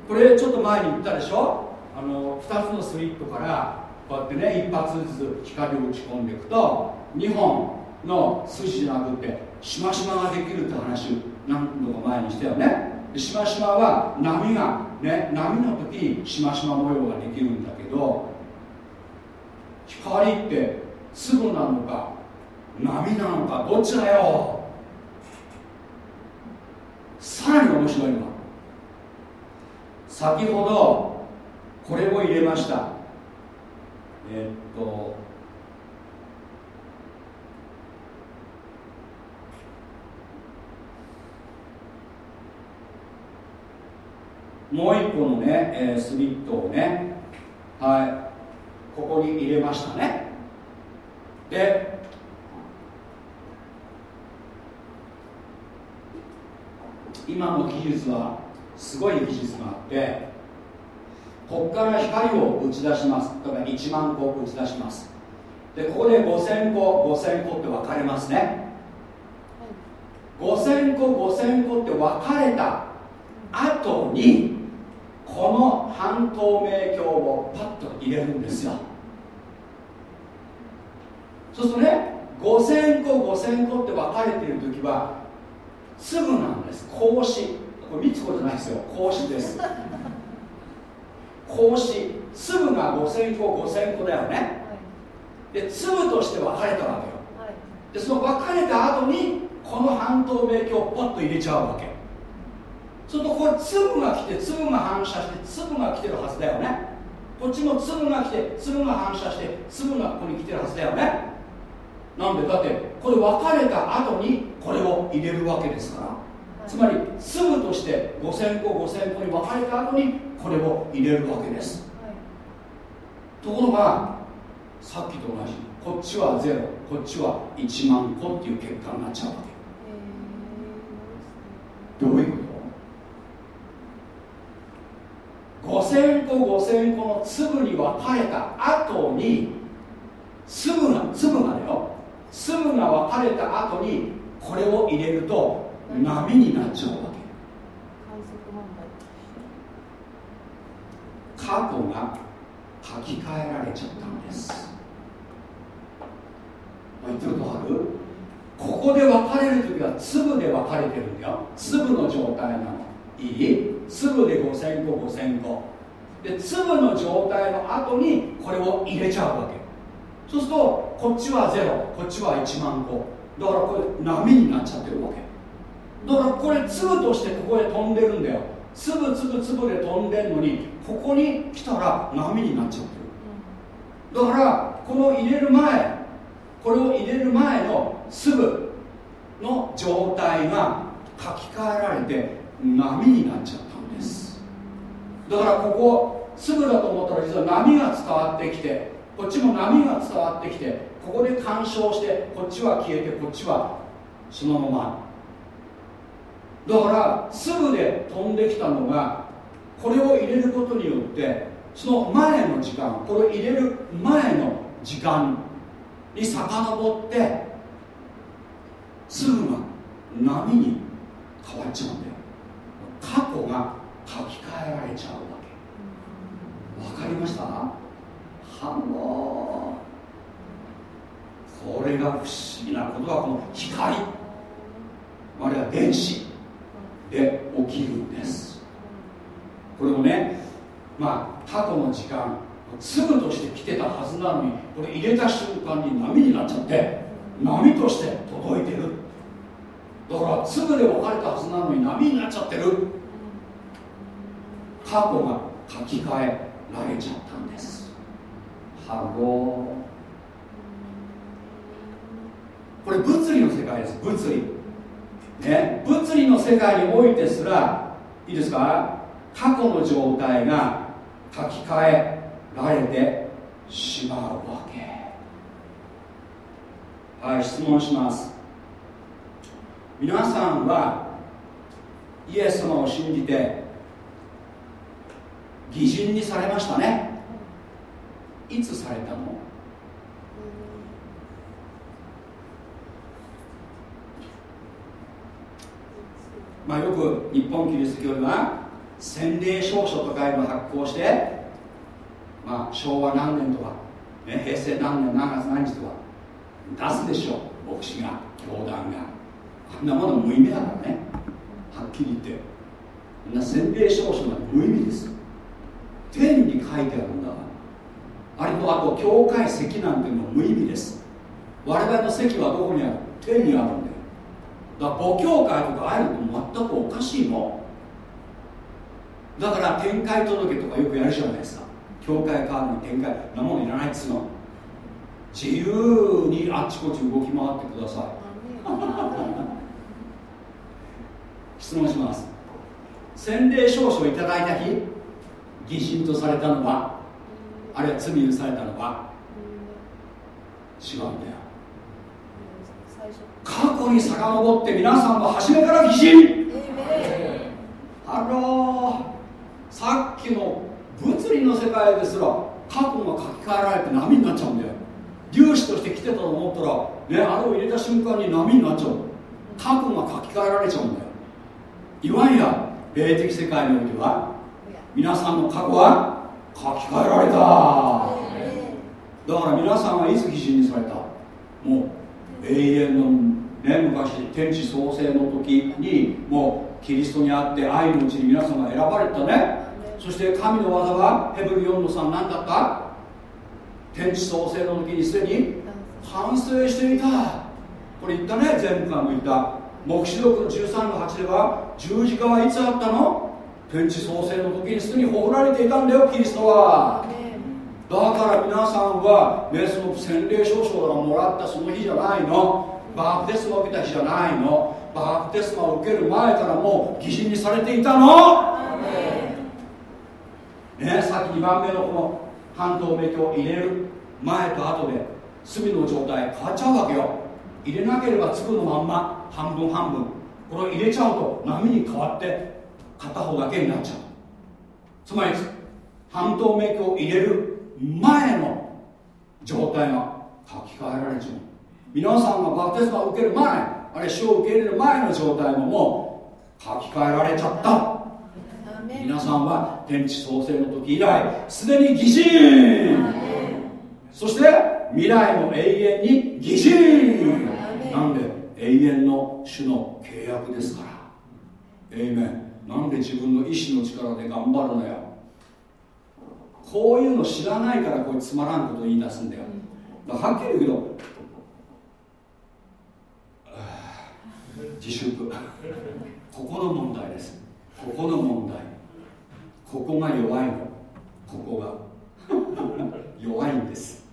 これちょっと前に言ったでしょ。あの2つのスリットからこうやってね一発ずつ光を打ち込んでいくと2本の筋じゃなくてしましまができるって話何度か前にしたよね。しましまは波がね波の時にしましま模様ができるんだけど光って粒なのか波なのかどっちだよ。さらに面白いのは先ほどこれを入れました。えっともう一個のね、えー、スリットをねはいここに入れましたね。で今の技術はすごい技術があってここから光を打ち出します。例えば1万個打ち出します。でここで5000個5000個って分かれますね。5000個5000個って分かれた後にこの半透明鏡をパッと入れるんですよ。そうするとね5000個5000個って分かれている時は粒なんです。格子。これ3つ個じゃないですよ。格子です。格子粒が5000個5000個だよね、で粒として分かれたわけよ、でその分かれた後にこの半透明鏡をパッと入れちゃうわけ。するとこれ粒が来て粒が反射して粒が来てるはずだよね。こっちも粒が来て粒が反射して粒がここに来てるはずだよね。なんでだってこれ分かれた後にこれを入れるわけですから、つまり粒として5000個5000個に分かれた後にこれを入れるわけです、ところがさっきと同じ。こっちは0こっちは1万個っていう結果になっちゃうわけ。どういうこと？5000個5000個の粒に分かれた後に粒が粒がだよ。粒が分かれた後にこれを入れると波になっちゃうわけ。過去が書き換えられちゃったんです。言ってることある？ここで分かれる時は粒で分かれてるんだよ。粒の状態なの。いい？粒で5000個5000個。で粒の状態の後にこれを入れちゃうわけ。そうするとこっちは0こっちは1万個。だからこれ波になっちゃってるわけ。だからこれ粒としてここへ飛んでるんだよ。粒粒粒で飛んでんのにここに来たら波になっちゃってる。だからこの入れる前これを入れる前の粒の状態が書き換えられて波になっちゃったんです。だからここ粒だと思ったら実は波が伝わってきてこっちも波が伝わってきてここで干渉してこっちは消えてこっちはそのままだからすぐで飛んできたのがこれを入れることによってその前の時間これを入れる前の時間に遡ってすぐが波に変わっちゃうんだよ。過去が書き換えられちゃうわけ。わかりました？反応これが不思議なことはこの光。あるいは電子。で起きるんです。これもねまあ過去の時間粒として来てたはずなのにこれ入れた瞬間に波になっちゃって波として届いてる。だから粒で分かれたはずなのに波になっちゃってる。過去が書き換えられちゃったんです。ハローこれ物理の世界です。物理。ね物理の世界においてすらいいですか？過去の状態が書き換えられてしまうわけ。はい質問します。皆さんはイエス様を信じて偽人にされましたね。いつされたの？まあ、よく日本キリスト教では洗礼証書とかいうのを発行して、まあ、昭和何年とか、ね、平成何年何月何日とか出すでしょう牧師が教団が。あんなもの無意味だからね。はっきり言って。みんな洗礼証書なんて無意味です。天に書いてあるんだあれとあと教会席なんていうのは無意味です。我々の席はどこにある？天にあるんだから母教会とかああいうの全くおかしいのだから展開届とかよくやるじゃないですか。教会変わるに展開なものいらないっつうの。自由にあっちこっち動き回ってください。質問します。洗礼証書をいただいた日疑心とされたのはあるいは罪許されたのは違うんだよ過去に遡って皆さんは初めから疑心。あろーさっきの物理の世界ですら過去が書き換えられて波になっちゃうんだよ。粒子として来てたと思ったらねあれを入れた瞬間に波になっちゃう。過去が書き換えられちゃうんだよ。いわゆる霊的世界においては皆さんの過去は書き換えられた。だから皆さんはいつ基準にされた？もう永遠のね昔天地創生の時にもうキリストにあって愛のうちに皆さんが選ばれたね。そして神の技はヘブル4の3何だった？天地創生の時にすでに完成していた。これ言ったね全部からも言った。黙示録の13の8では十字架はいつあったの？天地創生の時にすでにほられていたんだよキリストは。だから皆さんは、ね、その洗礼証書をもらったその日じゃないのバープテスマを受けた日じゃないの。バープテスマを受ける前からもう擬人にされていたの。ねさっき2番目のこの半透明鏡を入れる前と後で隅の状態変わっちゃうわけよ。入れなければ粒のまんま半分半分。これを入れちゃうと波に変わって片方だけになっちゃう。つまり半透明鏡を入れる前の状態が書き換えられちゃう皆さんがバプテスマを受ける前あれ死を受け入れる前の状態ももう書き換えられちゃった。皆さんは天地創生の時以来すでに疑心。そして未来も永遠に疑心。なんで永遠の主の契約ですから。えいめなんで自分の意志の力で頑張るのよ。こういうの知らないからこういうつまらんこと言い出すんだよ。だはっきり言うけど自粛。ここの問題です。ここの問題。ここが弱いの。ここが。弱いんです。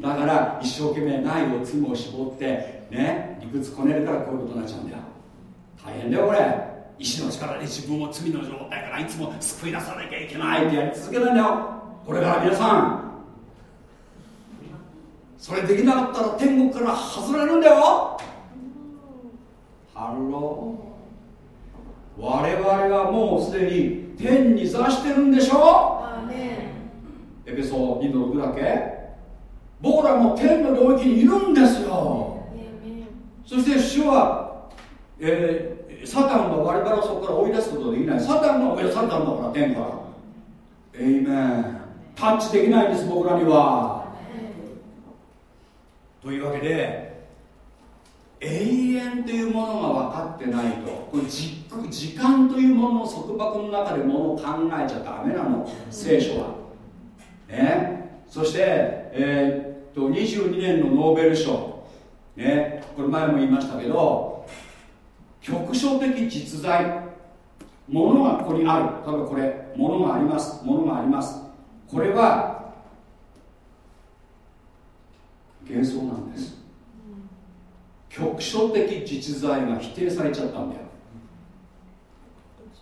だから一生懸命内を粒を絞ってね理屈こねるからこういうことになっちゃうんだよ。大変だよこれ。意志の力で自分を罪の状態からいつも救い出さなきゃいけないってやり続けるんだよ。これから皆さん。それできなかったら天国から外れるんだよ。ハロー我々はもうすでに天に座してるんでしょ？エペソ2の6だっけ。僕らも天の領域にいるんですよ。そして主は、えー、サタンが我々をそこから追い出すことができない。サタンが追い出されたんだから天から。エイメンタッチできないんです僕らには。というわけで永遠というものが分かってないとこれ時時間というものの束縛の中でものを考えちゃダメなの聖書は。ね。そして、えー、っと22年のノーベル賞。ね。これ前も言いましたけど局所的実在。ものがここにある。例えばこれ。ものがあります。ものがあります。これは幻想なんです。局所的実在が否定されちゃったんだよ。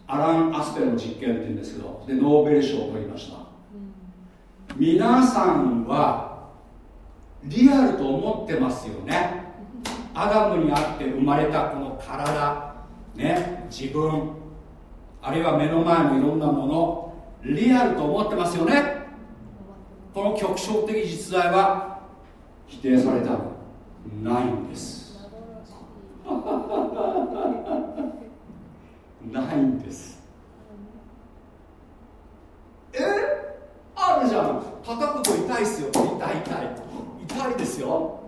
アラン・アスペの実験って言うんですけどでノーベル賞を取りました。皆さんはリアルと思ってますよね。アダムにあって生まれたこの体ね自分あるいは目の前のいろんなものリアルと思ってますよね。この局所的実在は否定されたないんです。ないんです。え？あるじゃん。叩くと痛いっすよ。痛い痛い。痛いですよ。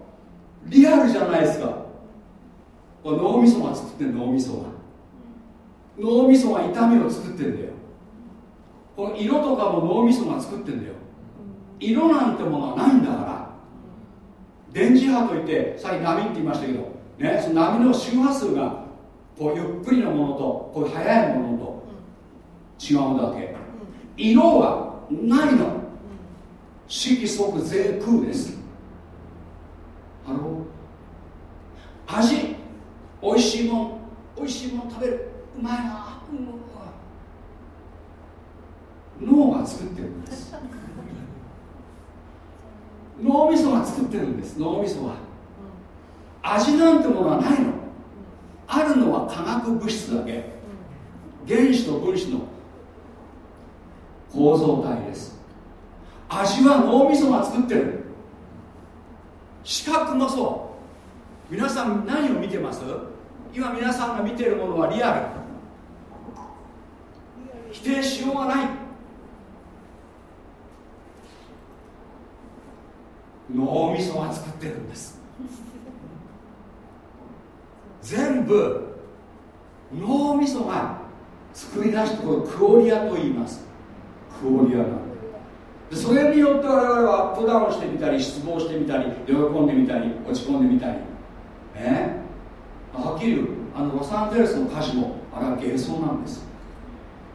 リアルじゃないですか。これ脳みそが作ってる脳みそが。脳みそが痛みを作ってんだよ。この色とかも脳みそが作ってんだよ。色なんてものはないんだから。電磁波といってさっき波って言いましたけど、ね、その波の周波数がこうゆっくりのものとこう速いものと違うだけ。色はないの。色即是空です。ハロー味おいしいもんおいしいもん食べる。うまいな、うん、脳が作ってるんです。脳みそが作ってるんです。脳みそは味なんてものはないの。あるのは化学物質だけ。原子と分子の構造体です。味は脳みそが作ってる。視覚もそう皆さん何を見てます？今皆さんが見てるものはリアル。否定しようがない。脳みそが作ってるんです。全部脳みそが作り出したころクオリアと言います。クオリアなでそれによって我々はアップダウンしてみたり失望してみたり喜んでみたり落ち込んでみたり。ね。はっきり言う。あのロサンゼルスの歌詞もあれは幻想なんです。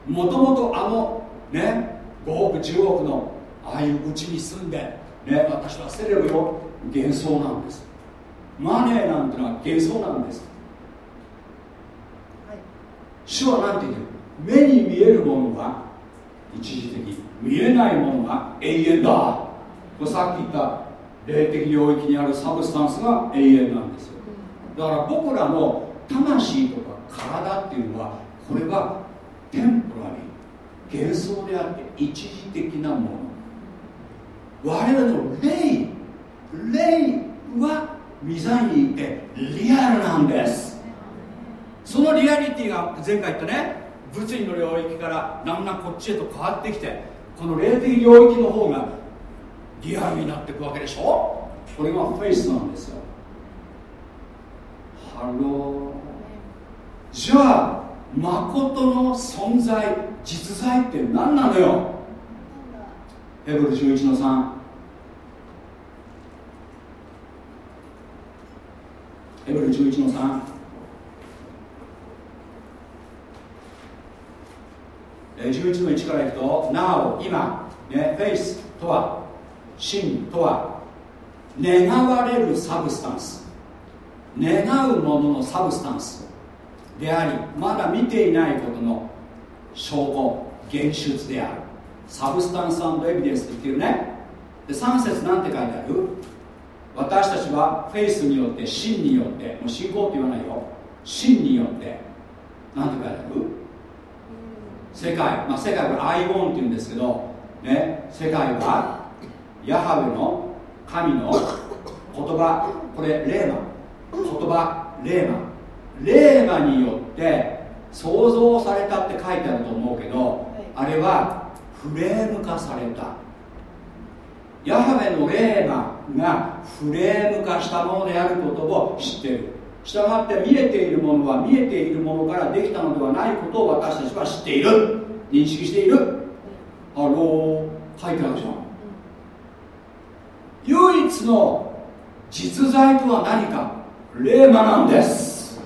もともとあのね5億10億のああいううちに住んで、ね、私はセレブよ。幻想なんです。マネーなんてのは幻想なんです、主は何て言ってる目に見えるものは一時的見えないものが永遠だ。これさっき言った霊的領域にあるサブスタンスが永遠なんですよ。だから僕らの魂とか体っていうのはこれはテンポラリー幻想であって一時的なもの。我々の霊霊は御座にいてリアルなんです。そのリアリティが前回言ったね物理の領域からだんだんこっちへと変わってきてこの霊的領域の方がリアルになっていくわけでしょ？これがフェイスなんですよ。ハロー。じゃあ誠の存在実在って何なのよ？ヘブル11の3ヘブル11の3 11の1からいくと Now 今、ね、 faith とは信とは願われる substance。願うものの substanceでありまだ見ていないことの証拠現出である。サブスタンスエビデンスって言ってるね。で3節なんて書いてある？私たちはフェイスによって真によってもう信仰って言わないよ。真によって。なんて書いてある？世界、まあ、世界はアイゴンっていうんですけど、ね、世界はヤハウェの神の言葉これレーマ。言葉レーマ。レーマによって創造されたって書いてあると思うけどあれはフレーム化された。ヤハウェのレーマがフレーム化したものであることを知っているしたがって見えているものは見えているものからできたのではないことを私たちは知っている。認識している。ハロー書いてあるじゃん。唯一の実在とは何か。レーマなんです。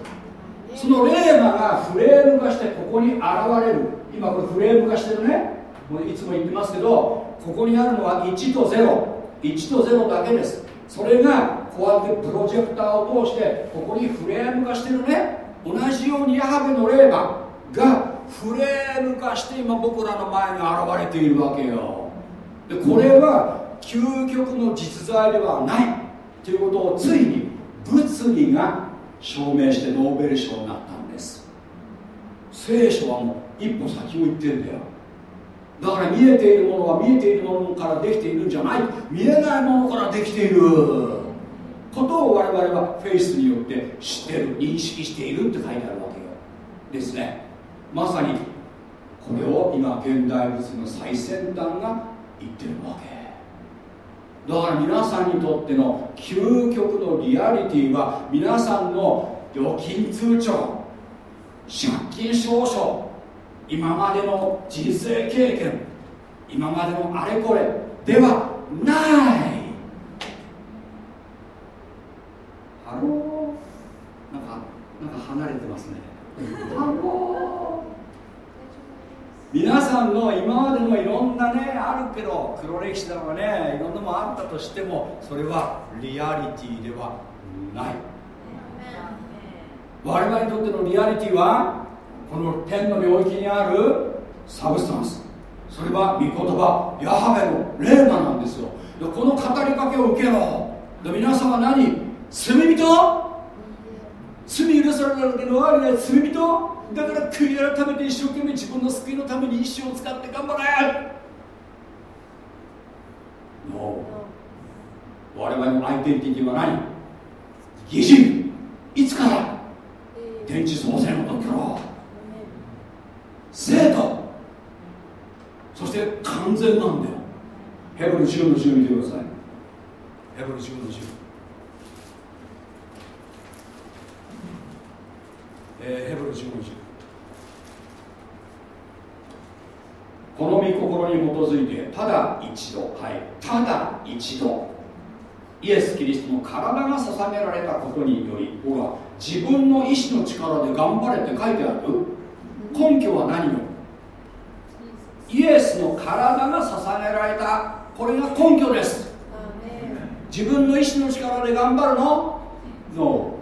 そのレーマがフレーム化してここに現れる。今これフレーム化してるね。もういつも言ってますけどここにあるのは1と01と0だけです。それがこうやってプロジェクターを通してここにフレーム化してるね。同じようにヤハベの霊馬がフレーム化して今僕らの前に現れているわけよ。でこれは究極の実在ではないということをついに物理が証明してノーベル賞になったんです。聖書はもう一歩先を行ってんだよ。だから見えているものは見えているものからできているんじゃない。見えないものからできている。ことを我々はフェイスによって知ってる認識しているって書いてあるわけよ。ですね。まさにこれを今現代物理の最先端が言ってるわけ。だから皆さんにとっての究極のリアリティは皆さんの預金通帳。借金証書今までの人生経験。今までのあれこれ。ではないハローなんか離れてますね。皆さんの今までのいろんなねあるけど黒歴史だとかねいろんなもあったとしてもそれはリアリティではない。我々にとってのリアリティはこの天の領域にあるサブスタンス。それは御言葉ヤハベの霊魔なんですよ。この語りかけを受けろ。皆さんは何？罪人？罪許されるのは罪人。だから悔い改めて一生懸命自分の救いのために一生を使って頑張れ。No 我々のアイデンティティは何義人。いつから？天地創生の時から生徒。そして完全なんだよ。ヘブル10の10見てください。ヘブル10の10えー、ヘブル10の10この御心に基づいてただ一度はいただ一度イエス・キリストの体が捧げられたことによりほら自分の意志の力で頑張れって書いてある。根拠は何よイエスの体が捧げられたこれが根拠です。自分の意志の力で頑張るの？No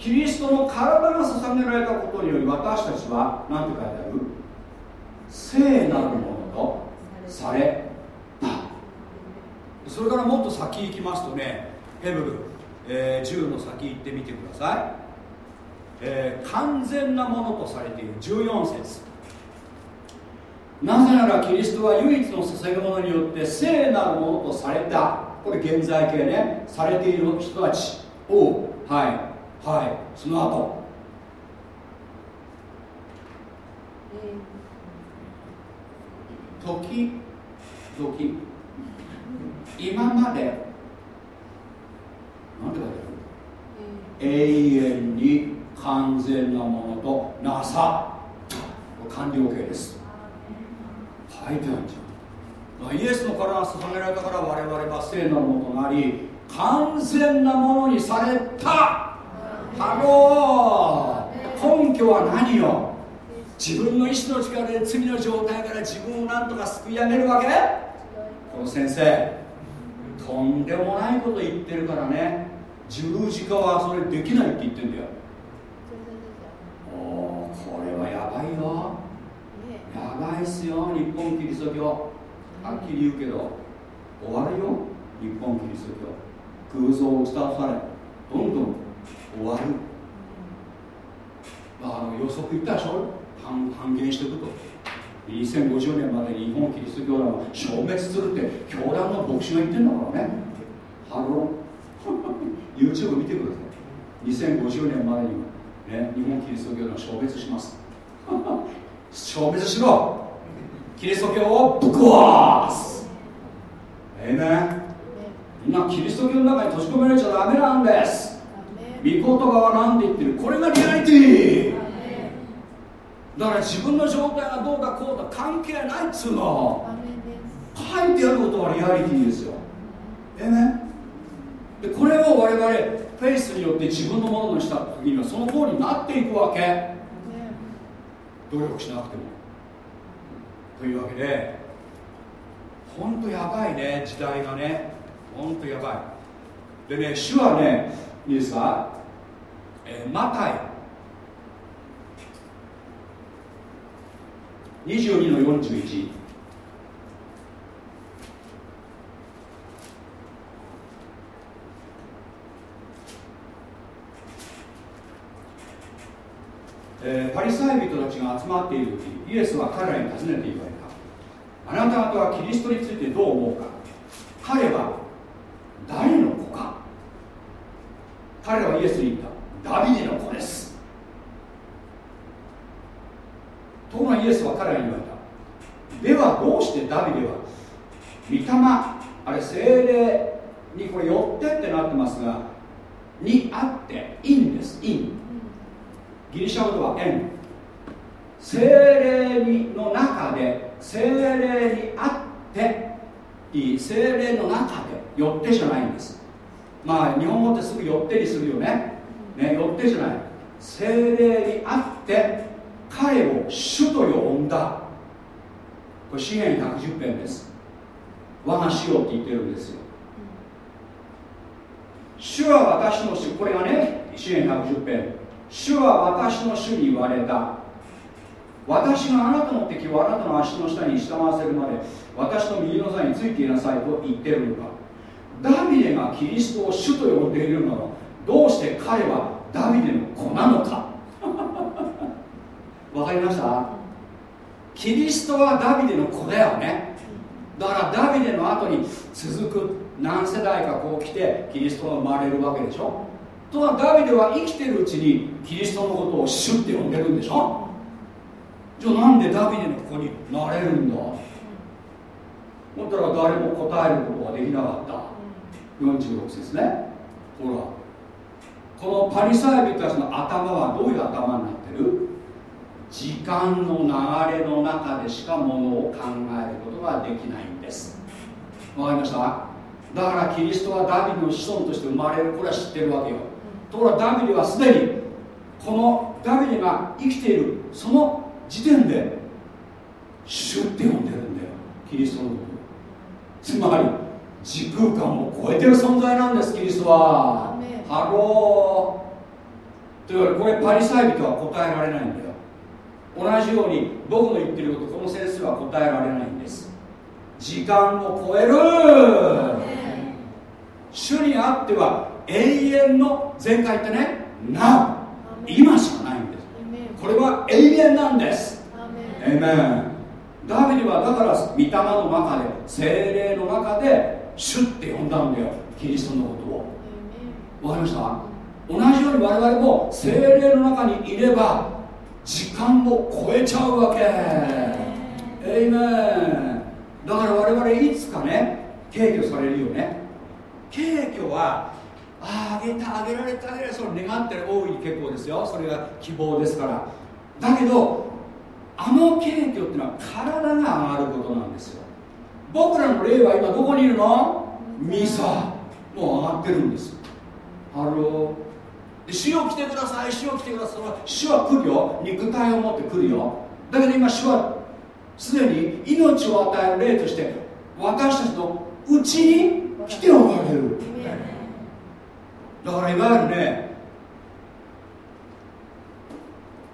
キリストの体が捧げられたことにより私たちは何て書いてある？聖なるものとされた。それからもっと先行きますとねヘブル、えー、10の先行ってみてください、えー、完全なものとされている。14節。なぜならキリストは唯一の捧げ物によって聖なるものとされた。これ現在形ね。されている人たちをはい。はい。その後。時々。今まで。なんて書いてある、永遠に完全なものとなさ。完了形です。書いてあるじゃん。イエスの体が捧げられたから我々は聖なるものとなり完全なものにされたハロー根拠は何よ？自分の意志の力で罪の状態から自分をなんとか救い上げるわけ？この先生とんでもないこと言ってるからね。十字架はそれできないって言ってんだよ。おおこれはやばいよ。やばいっすよ日本キリスト教。はっきり言うけど。終わるよ日本キリスト教。空想を伝わされどんどん終わる、まあ、あの予測言ったでしょ？半半減していくと。2050年までに日本キリスト教団は消滅するって教団の牧師が言ってんだからね。ハロー。YouTube 見てください。2050年までには、ね、日本キリスト教団消滅します。消滅しろ。キリスト教をぶっ壊す。ええね。みんなキリスト教の中に閉じ込められちゃダメなんです。御言葉は何て言ってる。これがリアリティ。だから自分の状態がどうだこうだ関係ないっつうの。書いてあることはリアリティですよ。えね？でこれを我々フェイスによって自分のものにした時にはその通りになっていくわけ。努力しなくても。というわけで本当やばいね。時代がね。本当やばい。でね主はねいいですか、えー、マタイ。22の41えー、パリサイ人たちが集まっている時イエスは彼らに尋ねて言われた。あなた方はキリストについてどう思うか。彼は誰の彼らはイエスに言った。ダビデの子です。ところがイエスは彼らに言われた。ではどうしてダビデは御霊あれ精霊にこれ寄ってってなってますがにあってインです。インギリシャ語では円精霊の中で精霊にあっていい。精霊の中でよってじゃないんです。まあ日本語ってすぐよってにするよね。ねよってじゃない。精霊にあって彼を主と呼んだ。これ詩篇110編です。我が死よって言ってるんですよ。主は私の主。これがね詩篇110編。主は私の主に言われた。私があなたの敵をあなたの足の下に従わせるまで私の右の座についていなさいと言ってるのか。ダビデがキリストを主と呼んでいるのはどうして彼はダビデの子なのか？わかりました？キリストはダビデの子だよね。だからダビデの後に続く何世代かこう来てキリストが生まれるわけでしょ？とはダビデは生きてるうちにキリストのことを主って呼んでるんでしょ？じゃあなんでダビデの子になれるんだ？思ったら誰も答えることができなかった。46節ね。ほらこのパリサイ人たちの頭はどういう頭になってる？時間の流れの中でしかものを考えることができないんです。わかりました？だからキリストはダビデの子孫として生まれるこれは知ってるわけよ。ところがダビデはすでにこのダビデが生きているその時点で主って呼んでるんだよ。キリストのこと。つまり時空間を超えてる存在なんですキリストは。ハロー。というわけでこれパリサイ人は答えられないんだよ。同じように僕の言ってることこの先生は答えられないんです。時間を超える。主にあっては永遠の前回ってねな今しかないんです。これは永遠なんです。エメンダビデはだから御霊の中で精霊の中で主って呼んだんだよキリストのことを。わかりました？同じように我々も精霊の中にいれば時間を超えちゃうわけ。エイメンだから我々いつかね携挙されるよね。携挙はああげたあげられたあげられその願ってる大いに結構ですよ。それが希望ですから。だけどあの携挙っていうのは体が上がることなんですよ僕らの霊は今どこにいるの？ミサ。もう上がってるんです。 Hello。死を来てください。死を来てください。死は来るよ。肉体を持って来るよ。だけど今死はすでに命を与える霊として私たちのうちに来ておられる。だからいわゆるね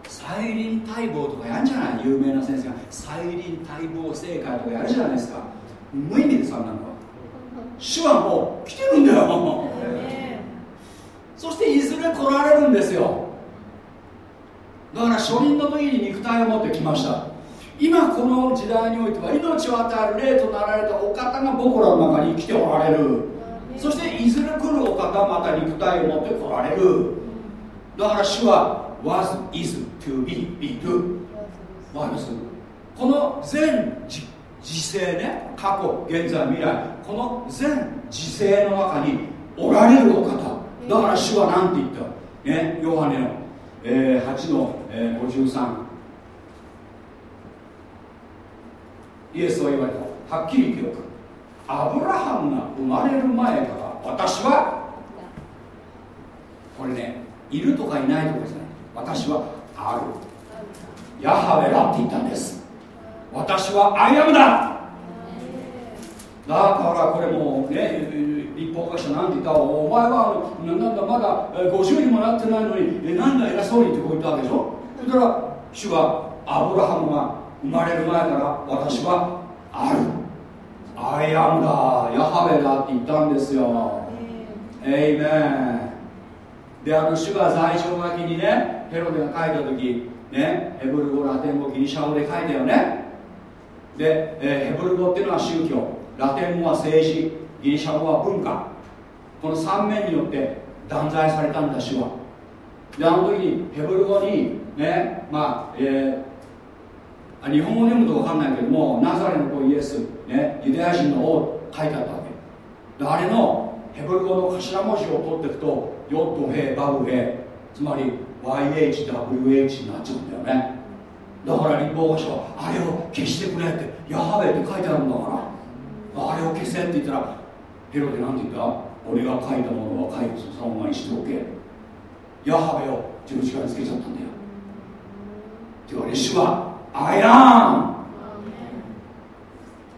サイリン待望とかやるんじゃない？有名な先生が。サイリン待望正解とかやるじゃないですか。無意味ですあんなのは主はもう来てるんだよそしていずれ来られるんですよ。だから初任の時に肉体を持ってきました。今この時代においては命を与える霊となられたお方が僕らの中に生きておられる。そしていずれ来るお方また肉体を持って来られる。だから主は was, is, to be, be, to この全時時世ね過去現在未来この全時世の中におられるお方。だから主は何て言った？ねヨハネの、えー、8の、えー、53イエスは言われた。はっきり記憶アブラハムが生まれる前から私はこれねいるとかいないとかじゃない。私はある。ヤハウェラって言ったんです。私はアイアムだ。だからこれもね立法学者なんて言ったお前はなんだまだ50にもなってないのになんだ偉そうにってこう言ったわけでしょ？そしたら主はアブラハムが生まれる前から私はある。アイアムだヤハウェだって言ったんですよ。エイメンであの主が在場書きにねヘロデが書いた時ねヘブル語ラテン語ギリシャ語で書いたよね。で、えー、ヘブル語っていうのは宗教。ラテン語は政治。ギリシャ語は文化。この3面によって断罪されたんだ主は。であの時にヘブル語にねまあ、えー、日本語で読むと分かんないけどもナザレの子イエス、ね、ユダヤ人の王書いてあったわけ。であれのヘブル語の頭文字を取っていくとヨットヘバブヘつまり YHWH になっちゃうんだよね。だから立法学者はあれを消してくれってヤハベって書いてあるんだから。あれを消せって言ったらヘロで何て言った？俺が書いたものは書いてそのままにしておけ。ヤハベを十字架につけちゃったんだよ。って言われ主はアイアン。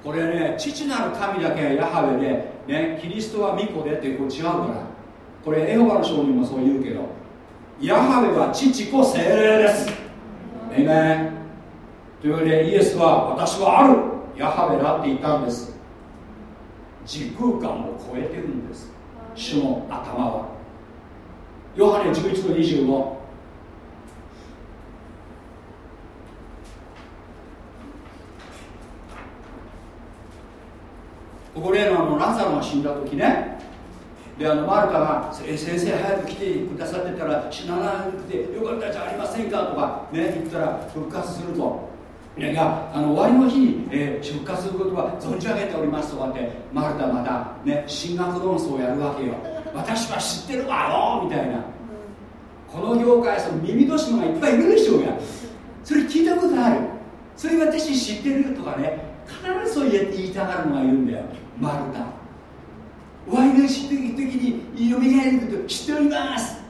これね父なる神だけがヤハベで、ね、キリストは巫女でってこう違うから。これエホバの証人もそう言うけどヤハベは父子精霊です。えめというわけでイエスは私はあるヤハベだって言ったんです。時空間を超えてるんです。主の頭は。ヨハネ11の25ここ例のあのラザロが死んだ時ね。であのマルタが「先生早く来てくださってたら死ななくてよかったじゃありませんか」とかね言ったら復活すると。いやあの終わりの日に、えー、復活することは存じ上げておりますとかってマルタまたね進学論争をやるわけよ。私は知ってるわよみたいな。この業界その耳戸島がいっぱいいるでしょうが。それ聞いたことある。それ私知ってるとかね必ずそう言いたがるのがいるんだよ。マルタワイドシ的によみがえること知っております。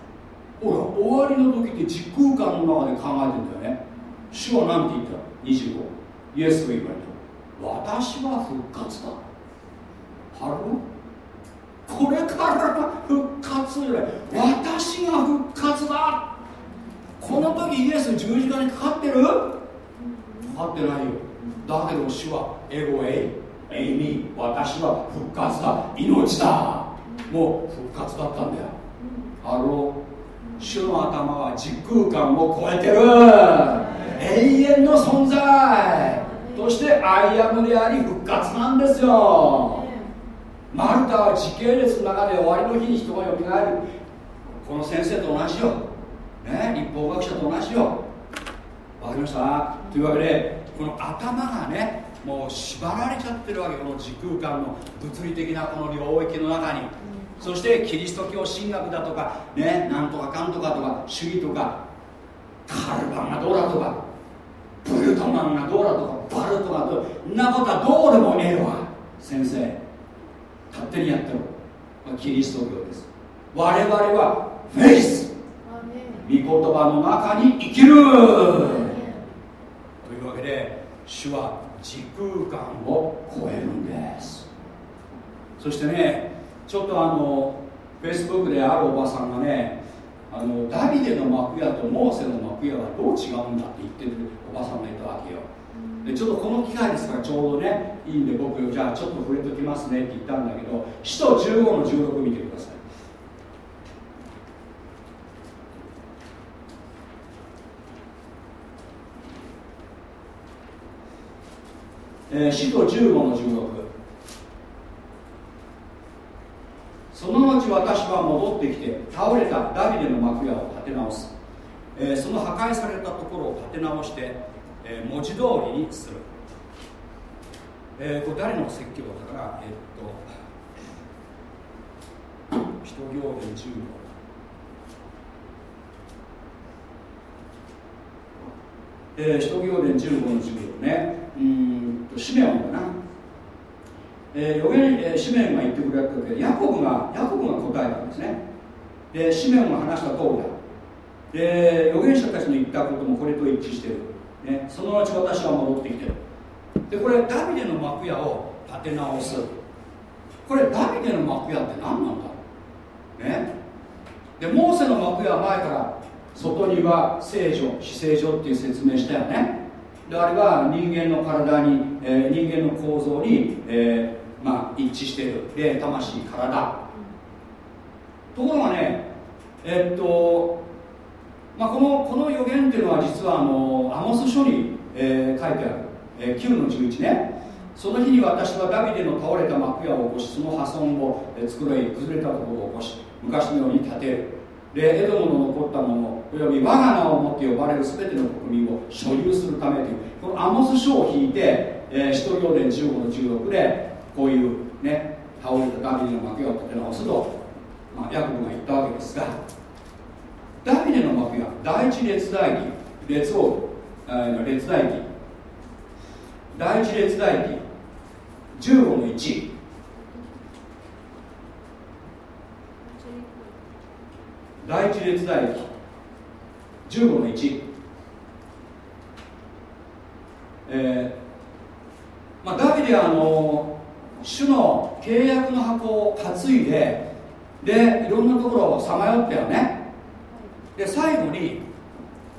ほら終わりの時って時空間の中で考えてんだよね。主は何て言った？25イエスが言われた。私は復活だ。ハロこれから復活私が復活だ。この時イエス十字架にかかってる？かかってないよ。だけど主は Ego eimi。私は復活だ。命だ。もう復活だったんだよ。 Hello？主の頭は時空間を超えてる。永遠の存在として I am であり復活なんですよ。マルタは時系列の中で終わりの日に人がよみがえる。この先生と同じよ、ね、立法学者と同じよ。わかりました。というわけでこの頭がねもう縛られちゃってるわけ。この時空間の物理的なこの領域の中に。そしてキリスト教神学だとかねなんとかかんとかとか主義とかカルバンがどうだとか。ブルトマンがどうだとかバルトがどうなことはどうでもええわ。先生勝手にやってろ。キリスト教です。我々はフェイス。御言葉の中に生きる。というわけで主は時空間を超えるんです。そしてねちょっとあのフェイスブックであるおばさんがねあのダビデの幕屋とモーセの幕屋はどう違うんだって言ってるおばさんがいたわけよでちょっとこの機会ですからちょうどねいいんで僕じゃあちょっと触れときますねって言ったんだけど使徒15の16見てください。えー、使徒15の16その後私は戻ってきて倒れたダビデの幕屋を建て直す、えー、その破壊されたところを建て直して、えー、文字通りにする、えー、これ誰の説教だからえー、っと使徒行伝15えー、使徒行伝15の16ね。うんとシメオンだな。えー、預言、えー、シメンが言ってくれた時ヤコブがヤコブが答えたんですね。でシメンが話した通りだ。で預言者たちの言ったこともこれと一致してる、ね、その後私は戻ってきてる。でこれダビデの幕屋を建て直す。これダビデの幕屋って何なんだね。でモーセの幕屋は前から外には聖女死聖所っていう説明したよね。であれは人間の体に、えー、人間の構造に、えー、まあ、一致している。霊魂体。ところがねえっと、まあ、このこの予言っていうのは実はあのアモス書に、えー、書いてある、えー、9の11ね。その日に私はダビデの倒れた幕屋を起こしその破損を作り崩れたところを起こし昔のように建てる。でエドムの残ったものおよび我が名をもって呼ばれる全ての国民を所有するためというこのアモス書を引いて、えー、使徒行伝15の16でこういうね倒れたダビデの幕屋を立て直すと、まあ、ヤコブが言ったわけですがダビデの幕屋第一列代記列王列代記第一列代記15の1第一列代15の1えーまあ、ダビデはあの主の契約の箱を担いででいろんなところをさまよったよねで最後に、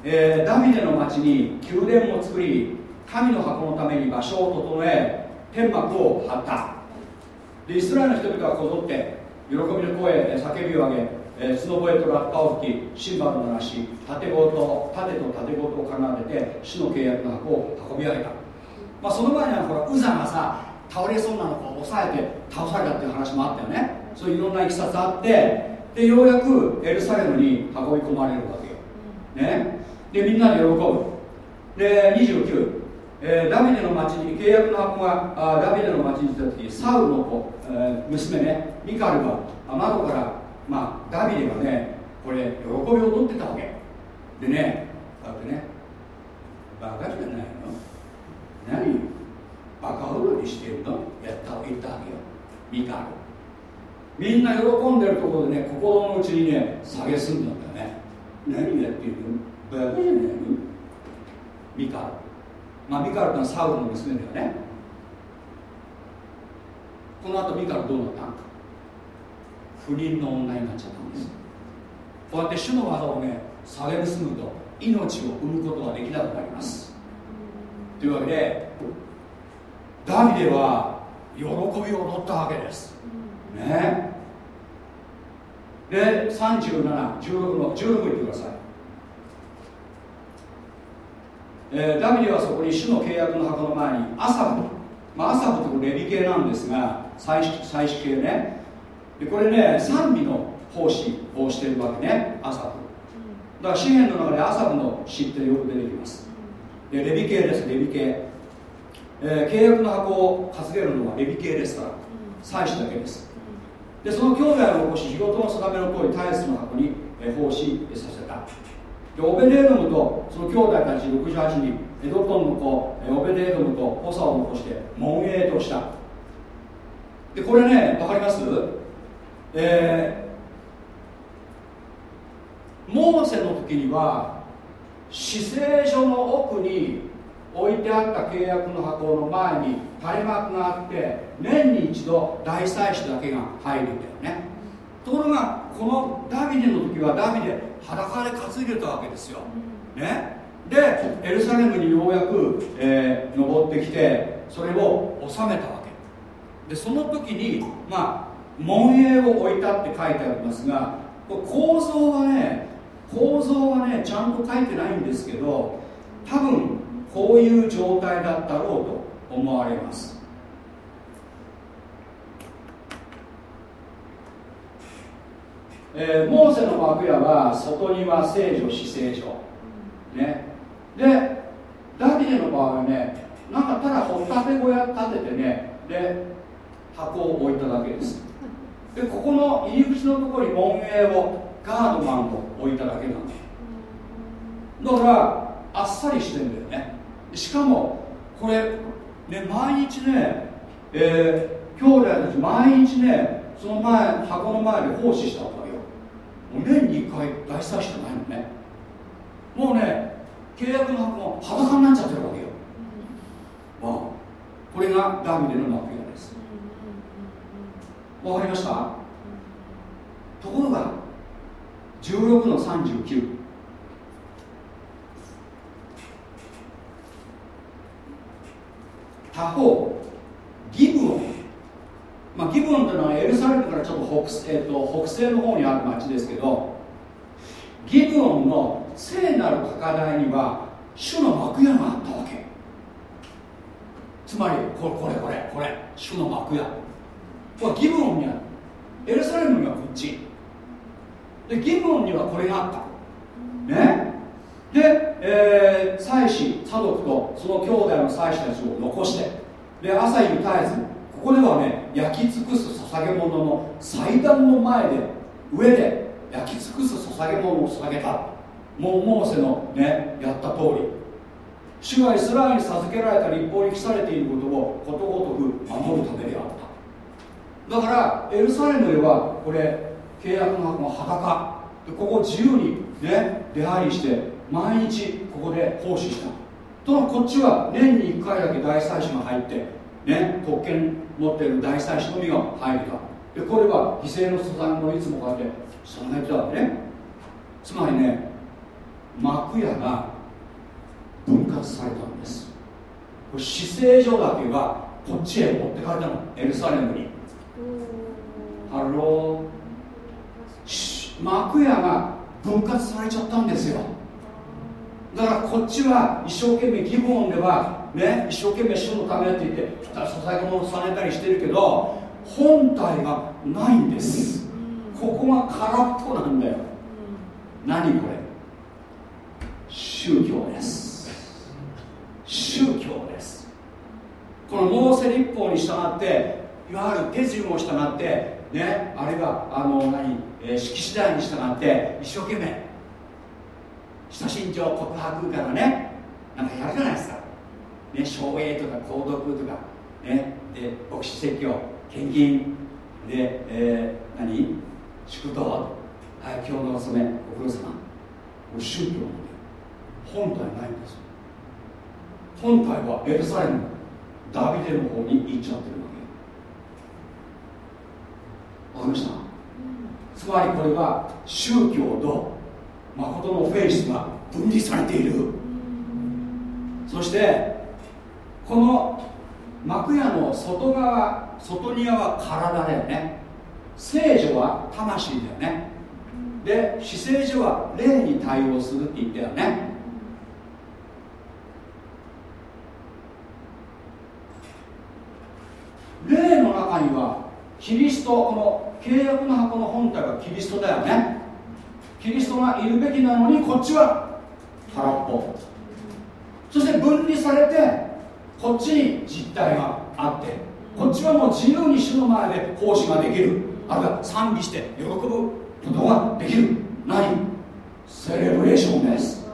えー、ダビデの町に宮殿を作り神の箱のために場所を整え天幕を張った。でイスラエルの人々がこぞって喜びの声叫びを上げ、えー、スノボエとラッパを吹きシンバルを鳴らし盾と盾と盾ごとを奏でて主の契約の箱を運び上げた、まあ、その前にはほらウザがさ倒れそうなのを押さえて倒されたっていう話もあったよね。そういういろんないきさつあってでようやくエルサレムに運び込まれるわけよ、ね、でみんなで喜ぶ。で29、えー、ダビデの町に契約の箱があダビデの町に来た時サウルの子、えー、娘ねミカルが窓から、まあ、ダビデがねこれ喜びを取ってたわけ。でねこうやってねバカじゃないの？何？バカ踊りしてるの？やった言ったわけよ。ミカルみんな喜んでるところでね心の内にね下げすんだんだよね。何やってるの？バカじゃないのミカルまあミカルってのはサウルの娘だよねこの後ミカルどうなった不倫の女になっちゃったんですこうやって主の技をね下げ結むと命を生むことができなくなりますというわけでダビデは喜びを踊ったわけですね。で3716の16言ってください、えー、ダビデはそこに主の契約の箱の前にアサブ、まあ、アサブってレビ系なんですが祭祀祭祀系ね。でこれね賛美の奉仕をしてるわけねアサブ。だから詩篇の中でアサブの詩ってよく出てきます。でレビ系ですレビ系、えー、契約の箱を担げるのはレビ系ですから祭祀だけですでその兄弟を起こし仕事の定めの通りタイスの箱に奉仕させた。でオベデードムとその兄弟たち68人エドトンの子オベデードムと補佐を残して門営とした。でこれね分かります？えー、モーセの時には死聖所の奥に置いてあった契約の箱の前に垂れ幕があって年に一度大祭司だけが入るんだよね。ところがこのダビデの時はダビデ裸で担いでたわけですよ、ね、でエルサレムにようやく、えー、登ってきてそれを収めたわけ。でその時にまあ門営を置いたって書いてありますが構造はね構造はねちゃんと書いてないんですけど多分こういう状態だったろうと思われます。えー、モーセの幕屋は外には聖女死聖所ね。でダビデの場合はねなんかただ掘ったて小屋建ててねで箱を置いただけです。でここの入り口のところに門営をガードマンを置いただけなんだだからあっさりしてんだよね。しかもこれね毎日ね、えー、兄弟たち毎日ねその前箱の前で奉仕したわけよ。もう年に1回大祭司じゃないのね。もうね契約の箱も裸になっちゃってるわけよ、まあ、これがダビデの幕屋です。わかりました？ところが16の39他方ギブオン、まあ、ギブオンというのはエルサレムからちょっと北,、えーと、北西の方にある町ですけどギブオンの聖なる高台には主の幕屋があったわけ。つまりこれこれこれこれ主の幕屋。これギブオンにあるエルサレムにはこっち。でギブオンにはこれがあった。ね？で、えー、祭司サドクとその兄弟の祭司たちを残してで朝夕絶えずここではね焼き尽くす捧げ物の祭壇の前で上で焼き尽くす捧げ物を捧げた。もうモーセのねやった通り。主がイスラエルに授けられた立法に記されていることをことごとく守るためであった。だからエルサレムではこれ契約の箱の裸。ここ自由にね出入りして毎日ここで奉仕した。とこっちは年に1回だけ大祭司が入ってね特権持っている大祭司のみが入るかでこれは犠牲の素材もいつもこうやって備えてたわけね。つまりね幕屋が分割されたんです。これ至聖所だけはこっちへ持ってかれたの。エルサレムに。 Hello。幕屋が分割されちゃったんですよだからこっちは一生懸命ギブオンではね一生懸命主のためって言って素材もされたりしてるけど本体がないんです。ここが空っぽなんだよ。何これ？宗教です。宗教です。このモーセ立法に従っていわゆる手順を従ってねあるいはあの何、えー、式次第に従って一生懸命親身長告白からねなんかやるじゃないですか。ね奨励とか購読とかねで牧師説教献金。で、えー、何？祝祷。はい今日のお勤めご苦労様。宗教なんで。本体ないんです本体はエルサレムダビデの方に行っちゃってるわけ。わかりました、つまりこれは宗教と誠のフェイスが分離されている。そしてこの幕屋の外側外庭は体だよね。聖女は魂だよね。で死聖所は霊に対応するって言ったよね。霊の中にはキリストこの契約の箱の本体がキリストだよね。キリストがいるべきなのにこっちは空っぽ。そして分離されてこっちに実体があってこっちはもう自由に主の前で奉仕ができる。あるいは賛美して喜ぶことができる。何セレブレーションです。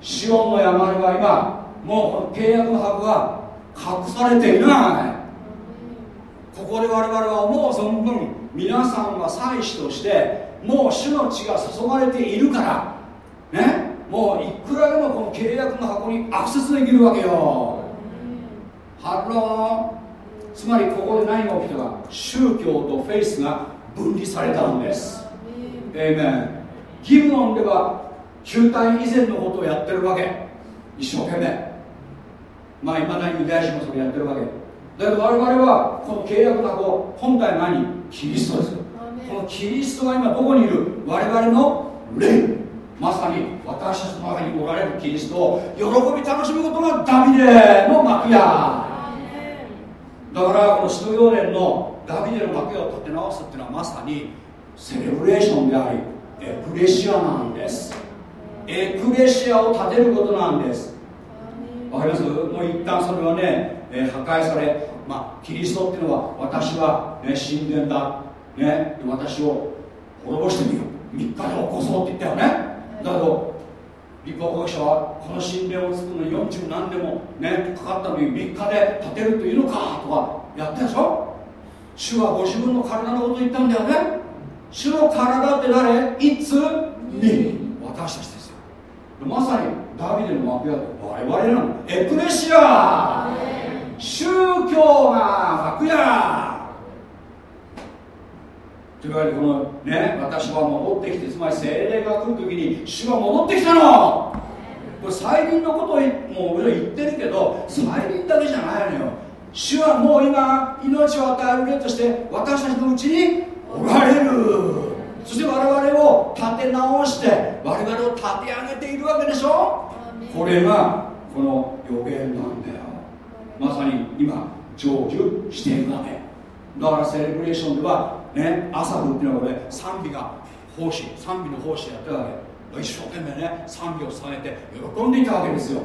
シオンの山には今もう契約の箱が隠されていない。ここで我々は思う存分皆さんは祭司としてもう主の血が注がれているからねもういくらでもこの契約の箱にアクセスできるわけよ。 Hello。つまりここで何が起きたか宗教とフェイスが分離されたんです。えいめんギブオンでは旧態依然のことをやってるわけ。一生懸命。まあいまだにユダヤ人もそれやってるわけ。だけど我々はこの契約の箱本体何キリストですよ。このキリストが今どこにいる我々の霊。まさに私たちの中におられるキリストを喜び楽しむことがダビデの幕屋。だからこの使徒行伝のダビデの幕屋を立て直すっていうのはまさにセレブレーションでありエクレシアなんです。エクレシアを立てることなんです。わかります？もう一旦それはね、え、破壊され、まあ、キリストっていうのは私は、ね、神殿だ。ね、私を滅ぼしてみよう。3日で起こそうって言ったよね。だけど立法学者はこの神殿を作るのに40何でもねかかったのに3日で建てるというのかとかやってるでしょ。主はご自分の体のことを言ったんだよね。主の体って誰？いつ？に。私たちですよ。まさにダビデの幕屋と我々なのエクレシア。宗教が幕屋というわけでこのね私は戻ってきてつまり精霊が来る時に主は戻ってきたの。これ再臨のことをもう俺は言ってるけど再臨だけじゃないのよ。主はもう今命を与える霊として私たちのうちにおられる。そして我々を立て直して我々を立て上げているわけでしょ。これがこの予言なんだよ。まさに今成就しているわけ。だからセレブレーションではね、朝フっていうのはこれ賛美が奉仕賛美の奉仕やってたわけ。一生懸命ね賛美を捧げて喜んでいたわけですよ。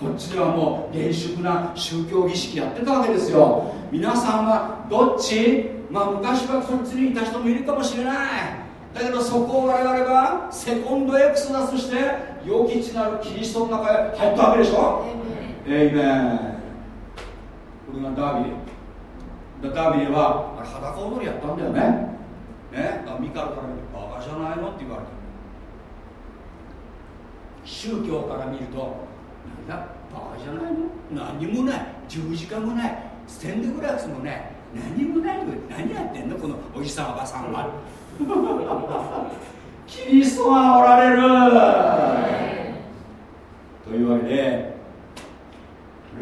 こっちではもう厳粛な宗教儀式やってたわけですよ。皆さんはどっち？まあ昔はこっちにいた人もいるかもしれない。だだけどそこを我々はセコンドエクソダスして良き地なるキリストの中へ入ったわけでしょ？エイメン。これがダービデダービデはあれ裸踊りやったんだよね。ね。ミカルから見てバカじゃないのって言われた宗教から見るとなんだバカじゃないの？何もない。十字架もない。ステンドグラスもない何もないの何やってんの？このおじさんおばさんは。キリストがおられる。というわけで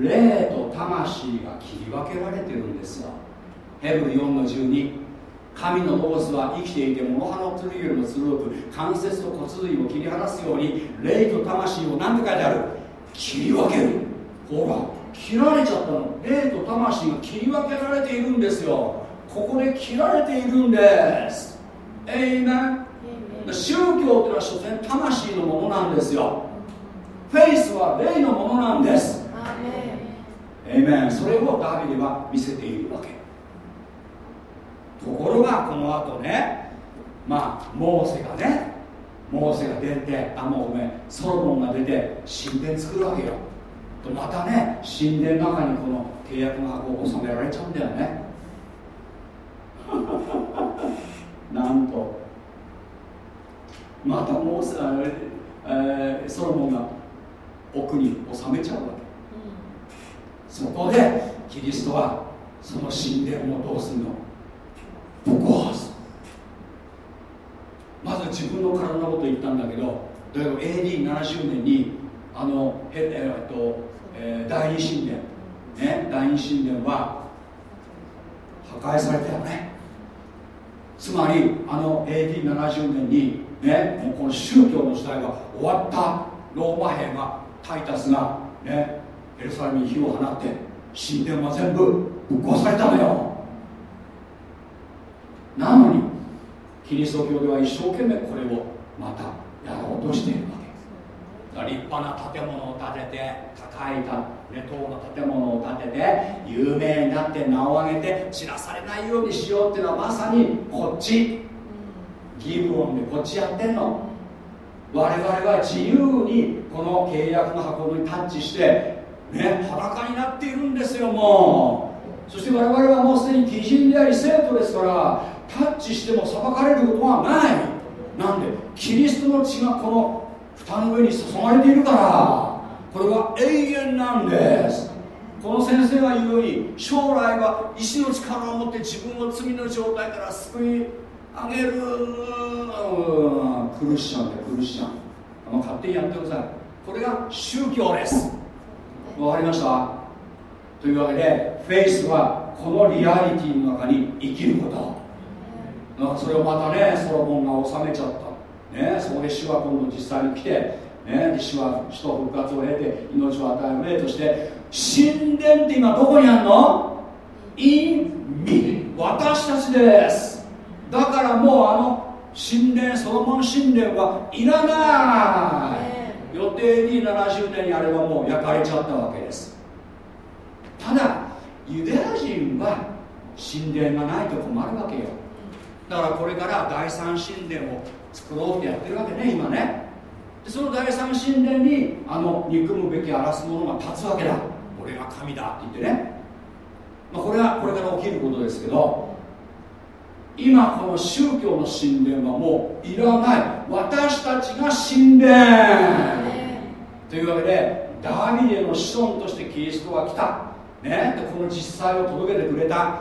霊と魂が切り分けられてるんですよヘブル4の12神のロースは生きていて物葉の剣よりも鋭く関節と骨髄を切り離すように霊と魂を何て書いてある？切り分ける。ほら切られちゃったの。霊と魂が切り分けられているんですよ。ここで切られているんです。えいめ宗教っていうのは所詮魂のものなんですよ。フェイスは霊のものなんです。エイメンそれをダビデは見せているわけところがこの後ねまあモーセがねモーセが出てあもうごめんソロモンが出て神殿作るわけよ。とまたね神殿の中にこの契約の箱を収められちゃうんだよね。なんとまたモーセ、えー、ソロモンが奥に収めちゃうわけ、うん、そこでキリストはその神殿をどうするの？壊すまず自分の体のこと言ったんだけどだけど AD70 年にあのええっと、えー、第二神殿ね第二神殿は破壊されたよね。つまりあの AD70 年にねもうこの宗教の時代が終わったローマ兵がタイタスがねエルサレムに火を放って神殿は全部ぶっ壊されたのよ。なのにキリスト教では一生懸命これをまたやろうとしているわけ。です立派な建物を建てて高いた、ね、塔の建物を建てて有名になって名を上げて散らされないようにしようっていうのはまさにこっち。ギブオンでこっちやってんの。我々は自由にこの契約の箱にタッチしてね裸になっているんですよもう。そして我々はもうすでに基人であり生徒ですからタッチしても裁かれることはない。なんでキリストの血がこの蓋の上に注がれているから。これは永遠なんです。この先生が言うように将来は意志の力を持って自分を罪の状態から救い上げる。クリスチャンでクリスチャン。あの勝手にやってください。これが宗教です。わかりました？というわけでフェイスはこのリアリティの中に生きること。それをまたねソロモンが収めちゃった。ねそこで主は今度実際に来てね主は死と復活を経て命を与える霊として神殿って今どこにあるの？in me 私たちです。だからもうあの神殿ソロモン神殿はいらない。予定に70年にあればもう焼かれちゃったわけです。ただユダヤ人は神殿がないと困るわけよだからこれから第三神殿を作ろうってやってるわけね今ね。でその第三神殿にあの憎むべき荒らす者が立つわけだ。俺が神だって言ってね、まあ、これがこれから起きることですけど今この宗教の神殿はもういらない。私たちが神殿。というわけでダビデの子孫としてキリストが来た、ね、でこの実際を届けてくれた。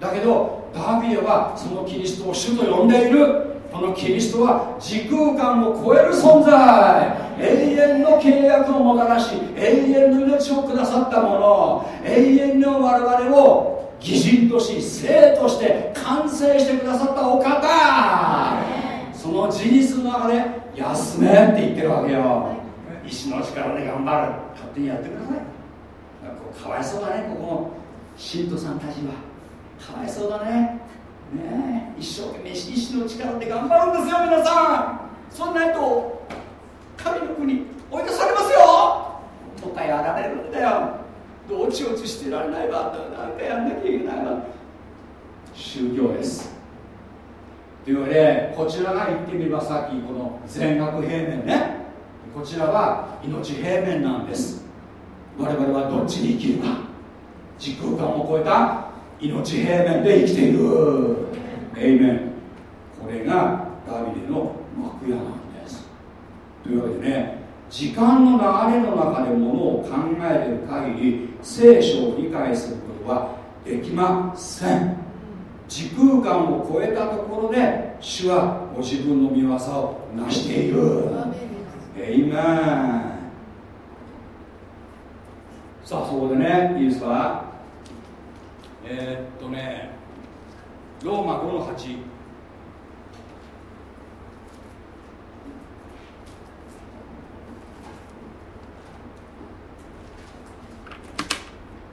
だけどダビデはそのキリストを主と呼んでいる。このキリストは時空間を超える存在。永遠の契約をもたらし永遠の命をくださったもの永遠の我々を義人とし生として完成してくださったお方。その事実の中で休めって言ってるわけよ。意志の力で頑張る。勝手にやってください。かわいそうだねここの信徒さんたちは。かわいそうだね。ね一生懸命意志の力で頑張るんですよ皆さん。そんないと神の国追い出されますよ。とかやられるんだよ。おちおちしてられないわ。なんかやんなきゃいけないわ。宗教です。というわけでこちらが言ってみればさっきこの全額平面ね。こちらは命平面なんです。我々はどっちに生きるか。時空間を超えた命平面で生きている。エイメンこれがダビデの幕屋なんです。というわけでね時間の流れの中でものを考えている限り聖書を理解することはできません。時空間を超えたところで主はご自分の見業を成している。エイメンさあそこでねいいですかえー、っとねローマ5の8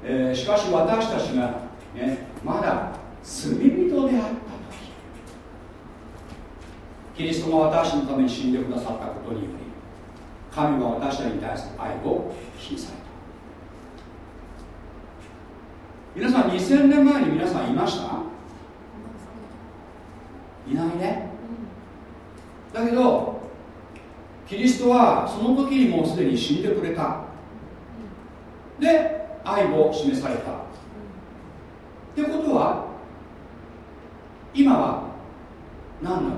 えー、しかし私たちが、ね、まだ罪人であった時キリストが私のために死んでくださったことにより神は私たちに対する愛を示された。皆さん2000年前に皆さんいました？いないね。だけどキリストはその時にもうすでに死んでくれた。で愛を示された。ってことは今は何なの？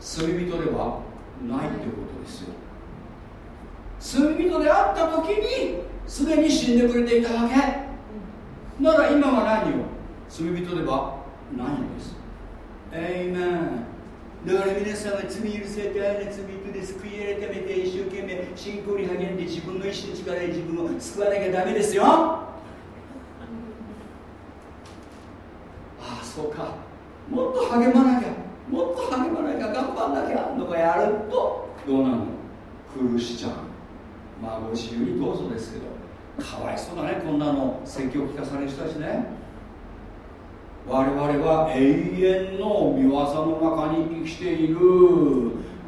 罪人ではないってことですよ。罪人であった時にすでに死んでくれていたわけ。なら今は何を？罪人ではないんです。エイメンだから皆さんは罪許されて愛の罪人で救い改めて一生懸命信仰に励んで自分の意志の力で自分を救わなきゃダメですよ。ああそうか。もっと励まなきゃ。もっと励まなきゃ。頑張んなきゃ。とかやると。どうなるの？苦しちゃう。まあご自由にどうぞですけど。かわいそうだねこんなの。説教聞かされる人たちね。我々は永遠の見業の中に生きている。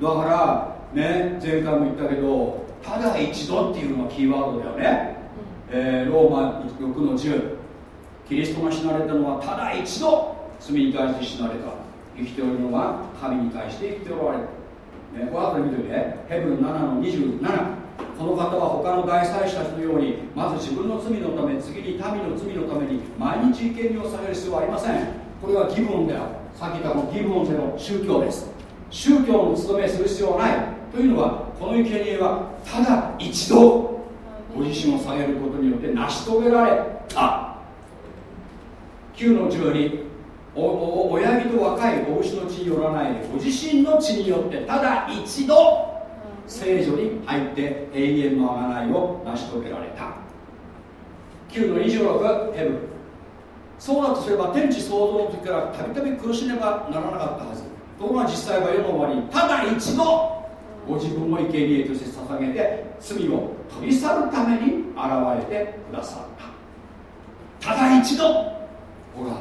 だからね前回も言ったけどただ一度っていうのがキーワードだよね、えー、ローマ6の10キリストが死なれたのはただ一度。罪に対して死なれた。生きておるのは神に対して生きておられる、ね、この後で見てね。ヘブル7の27この方は他の大祭司たちのようにまず自分の罪のため次に民の罪のために毎日生贄をされる必要はありません。これは義分である。さっき言ったの義分での宗教です。宗教の務めする必要はない。というのはこの生贄はただ一度ご自身を下げることによって成し遂げられた。9の12おお親木と若いお牛の血によらないご自身の血によってただ一度聖女に入って永遠の贖いを成し遂げられた。9の26ヘブン。そうだとすれば天地創造の時からたびたび苦しねばならなかったはず。ところが実際は世の終わり。ただ一度ご自分を生贄として捧げて罪を取り去るために現れてくださった。ただ一度。ほらも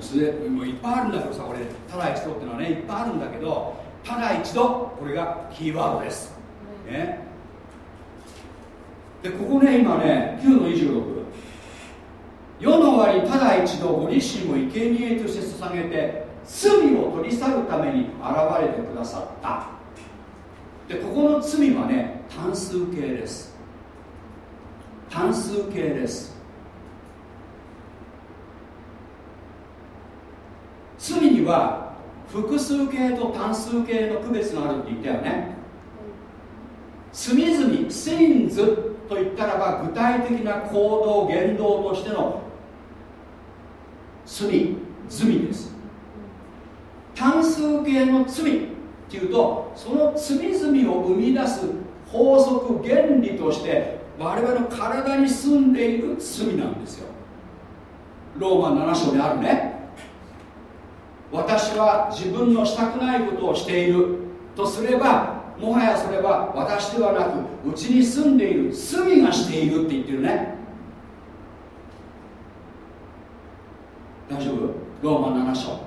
うすでもういっぱいあるんだけどさこれただ一度っていうのはねいっぱいあるんだけどただ一度これがキーワードです。ね。でここね今ね9の26世の終わりただ一度ご自身を生贄として捧げて罪を取り去るために現れてくださった。でここの罪はね単数形です。単数形です。罪には複数形と単数形の区別があるって言ったよね。隅々シンズといったらば具体的な行動言動としての罪罪です。単数形の罪っていうとその罪々を生み出す法則原理として我々の体に住んでいる罪なんですよ。ローマ7章であるね。私は自分のしたくないことをしているとすればもはやそれは私ではなくうちに住んでいる罪がしているって言ってるね。大丈夫？ローマ7章。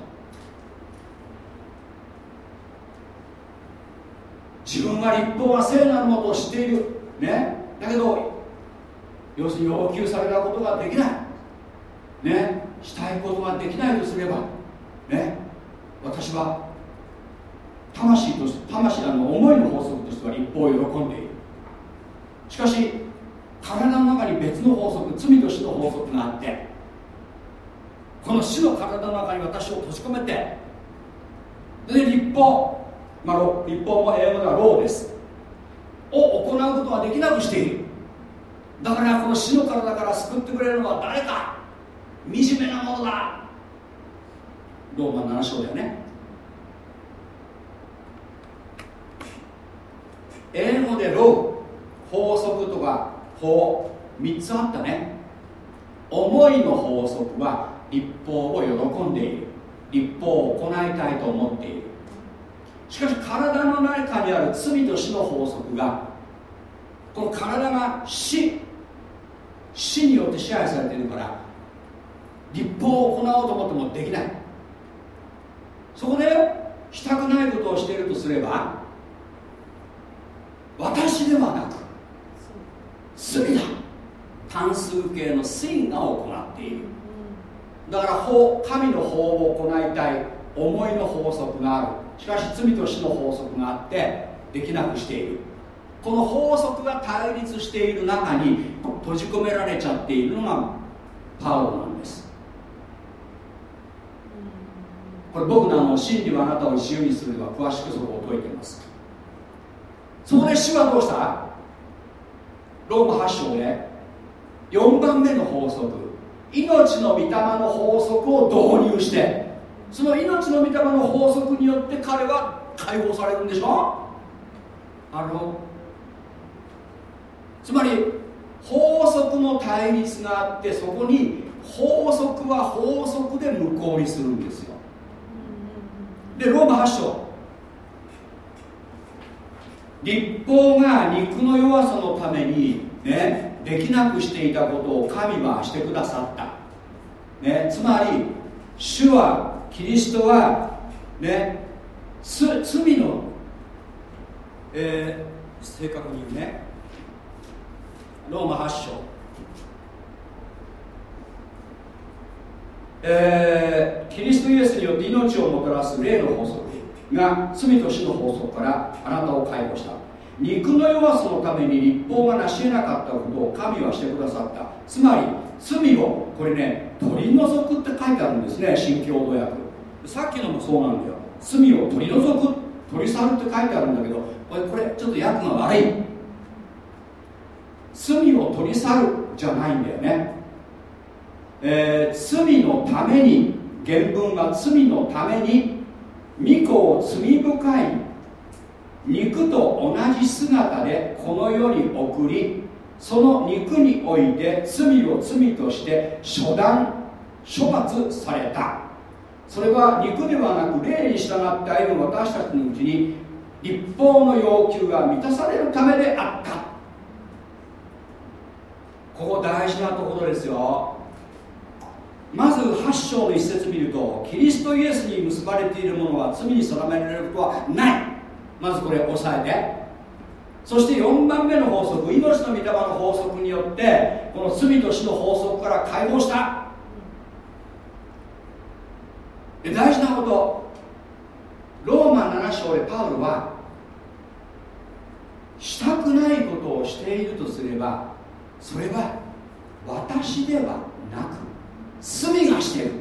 自分が立法は聖なるものを知っている。ね？だけど要するに要求されたことができない。ね？したいことができないとすればね？私は魂として魂あの思いの法則としては立法を喜んでいる。しかし体の中に別の法則罪と死の法則があってこの死の体の中に私を閉じ込めてで立法、まあ、立法も英語ではローです。を行うことができなくしている。だからこの死の体から救ってくれるのは誰か。惨めなものだ。ローマ7章だよね。英語でロー法則とか法3つあったね。思いの法則は立法を喜んでいる。立法を行いたいと思っている。しかし体の中にある罪と死の法則がこの体が死。死によって支配されているから立法を行おうと思ってもできない。そこでしたくないことをしているとすれば私ではなく罪だ。単数形の真が行っている。だから法神の法を行いたい思いの法則がある。しかし罪と死の法則があってできなくしている。この法則が対立している中に閉じ込められちゃっているのがパウロなんです。これ僕のあの真理はあなたを自由にするでは詳しくそこを説いていますそこで主はどうした？ローマ8章で4番目の法則。命の御霊の法則を導入して。その命の御霊の法則によって彼は解放されるんでしょ？あの？つまり法則の対立があってそこに法則は法則で無効にするんですよ。でローマ8章。立法が肉の弱さのためにねできなくしていたことを神はしてくださった、ね、つまり主はキリストはね罪の、えー、正確に言うねローマ8章。えー、キリストイエスによって命をもたらす霊の法則。が罪と死の法則からあなたを解放した。肉の弱さのために立法が成し得なかったことを神はしてくださった。つまり罪をこれね取り除くって書いてあるんですね。新共同訳さっきのもそうなんだよ。罪を取り除く取り去るって書いてあるんだけどこれこれちょっと訳が悪い。罪を取り去るじゃないんだよね、えー、罪のために原文は罪のために御子を罪深い肉と同じ姿でこの世に送りその肉において罪を罪として処断処罰された。それは肉ではなく霊に従って歩む私たちのうちに立法の要求が満たされるためであった。ここ大事なところですよ。まず8章の一節見るとキリストイエスに結ばれているものは罪に定められることはない。まずこれ押さえて。そして4番目の法則命の御霊の法則によってこの罪と死の法則から解放した。で大事なこと。ローマ7章でパウロはしたくないことをしているとすればそれは私ではなく罪がしてる。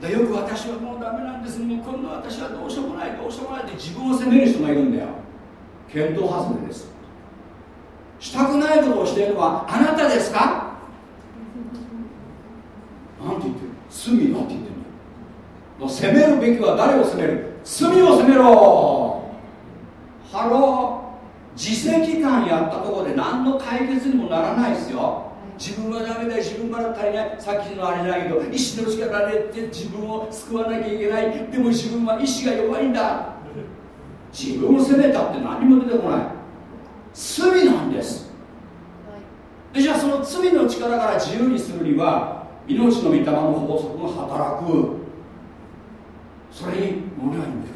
だよく私はもうダメなんです。もう今度私はどうしようもない。どうしようもないって自分を責める人がいるんだよ。見当外れです。したくないことをしているのはあなたですか？なんて言ってる？罪だって言ってるんだ責めるべきは誰を責める？罪を責めろ。 Hello。自責感やったところで何の解決にもならないですよ。自分はダメだ自分から足りない。さっきのあれじゃないけど意志の力でって自分を救わなきゃいけない。でも自分は意志が弱いんだ。自分を責めたって何も出てこない。罪なんです。でじゃあその罪の力から自由にするには命の御霊の法則が働く。それに乗りゃいいんだよ。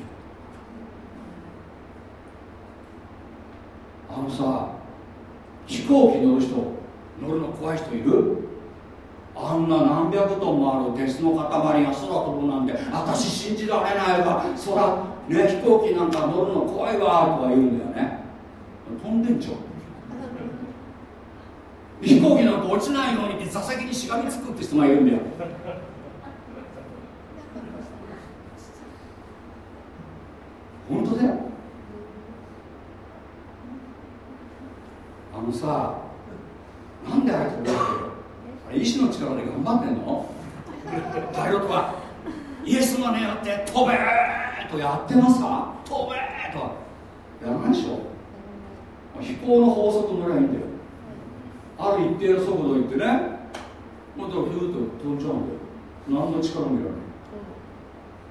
あのさ飛行機乗る人乗るの怖い人いる。あんな何百トンもある鉄の塊が空飛ぶなんて私信じられないわ。空ね飛行機なんか乗るの怖いわとか言うんだよね。飛んでんじゃん。飛行機なんか落ちないようにって座席にしがみつくって人がいるんだよ。本当だよ。あのさなんであいつこうやってるあれ意志の力で頑張ってんの？パイロットは。イエスのねやって飛べーとやってますか？飛べーとやらないでしょ。飛行の法則乗ればいいんだよ。ある一定の速度いってねもっとヒューッと飛んじゃうんだよ。何の力もいらない。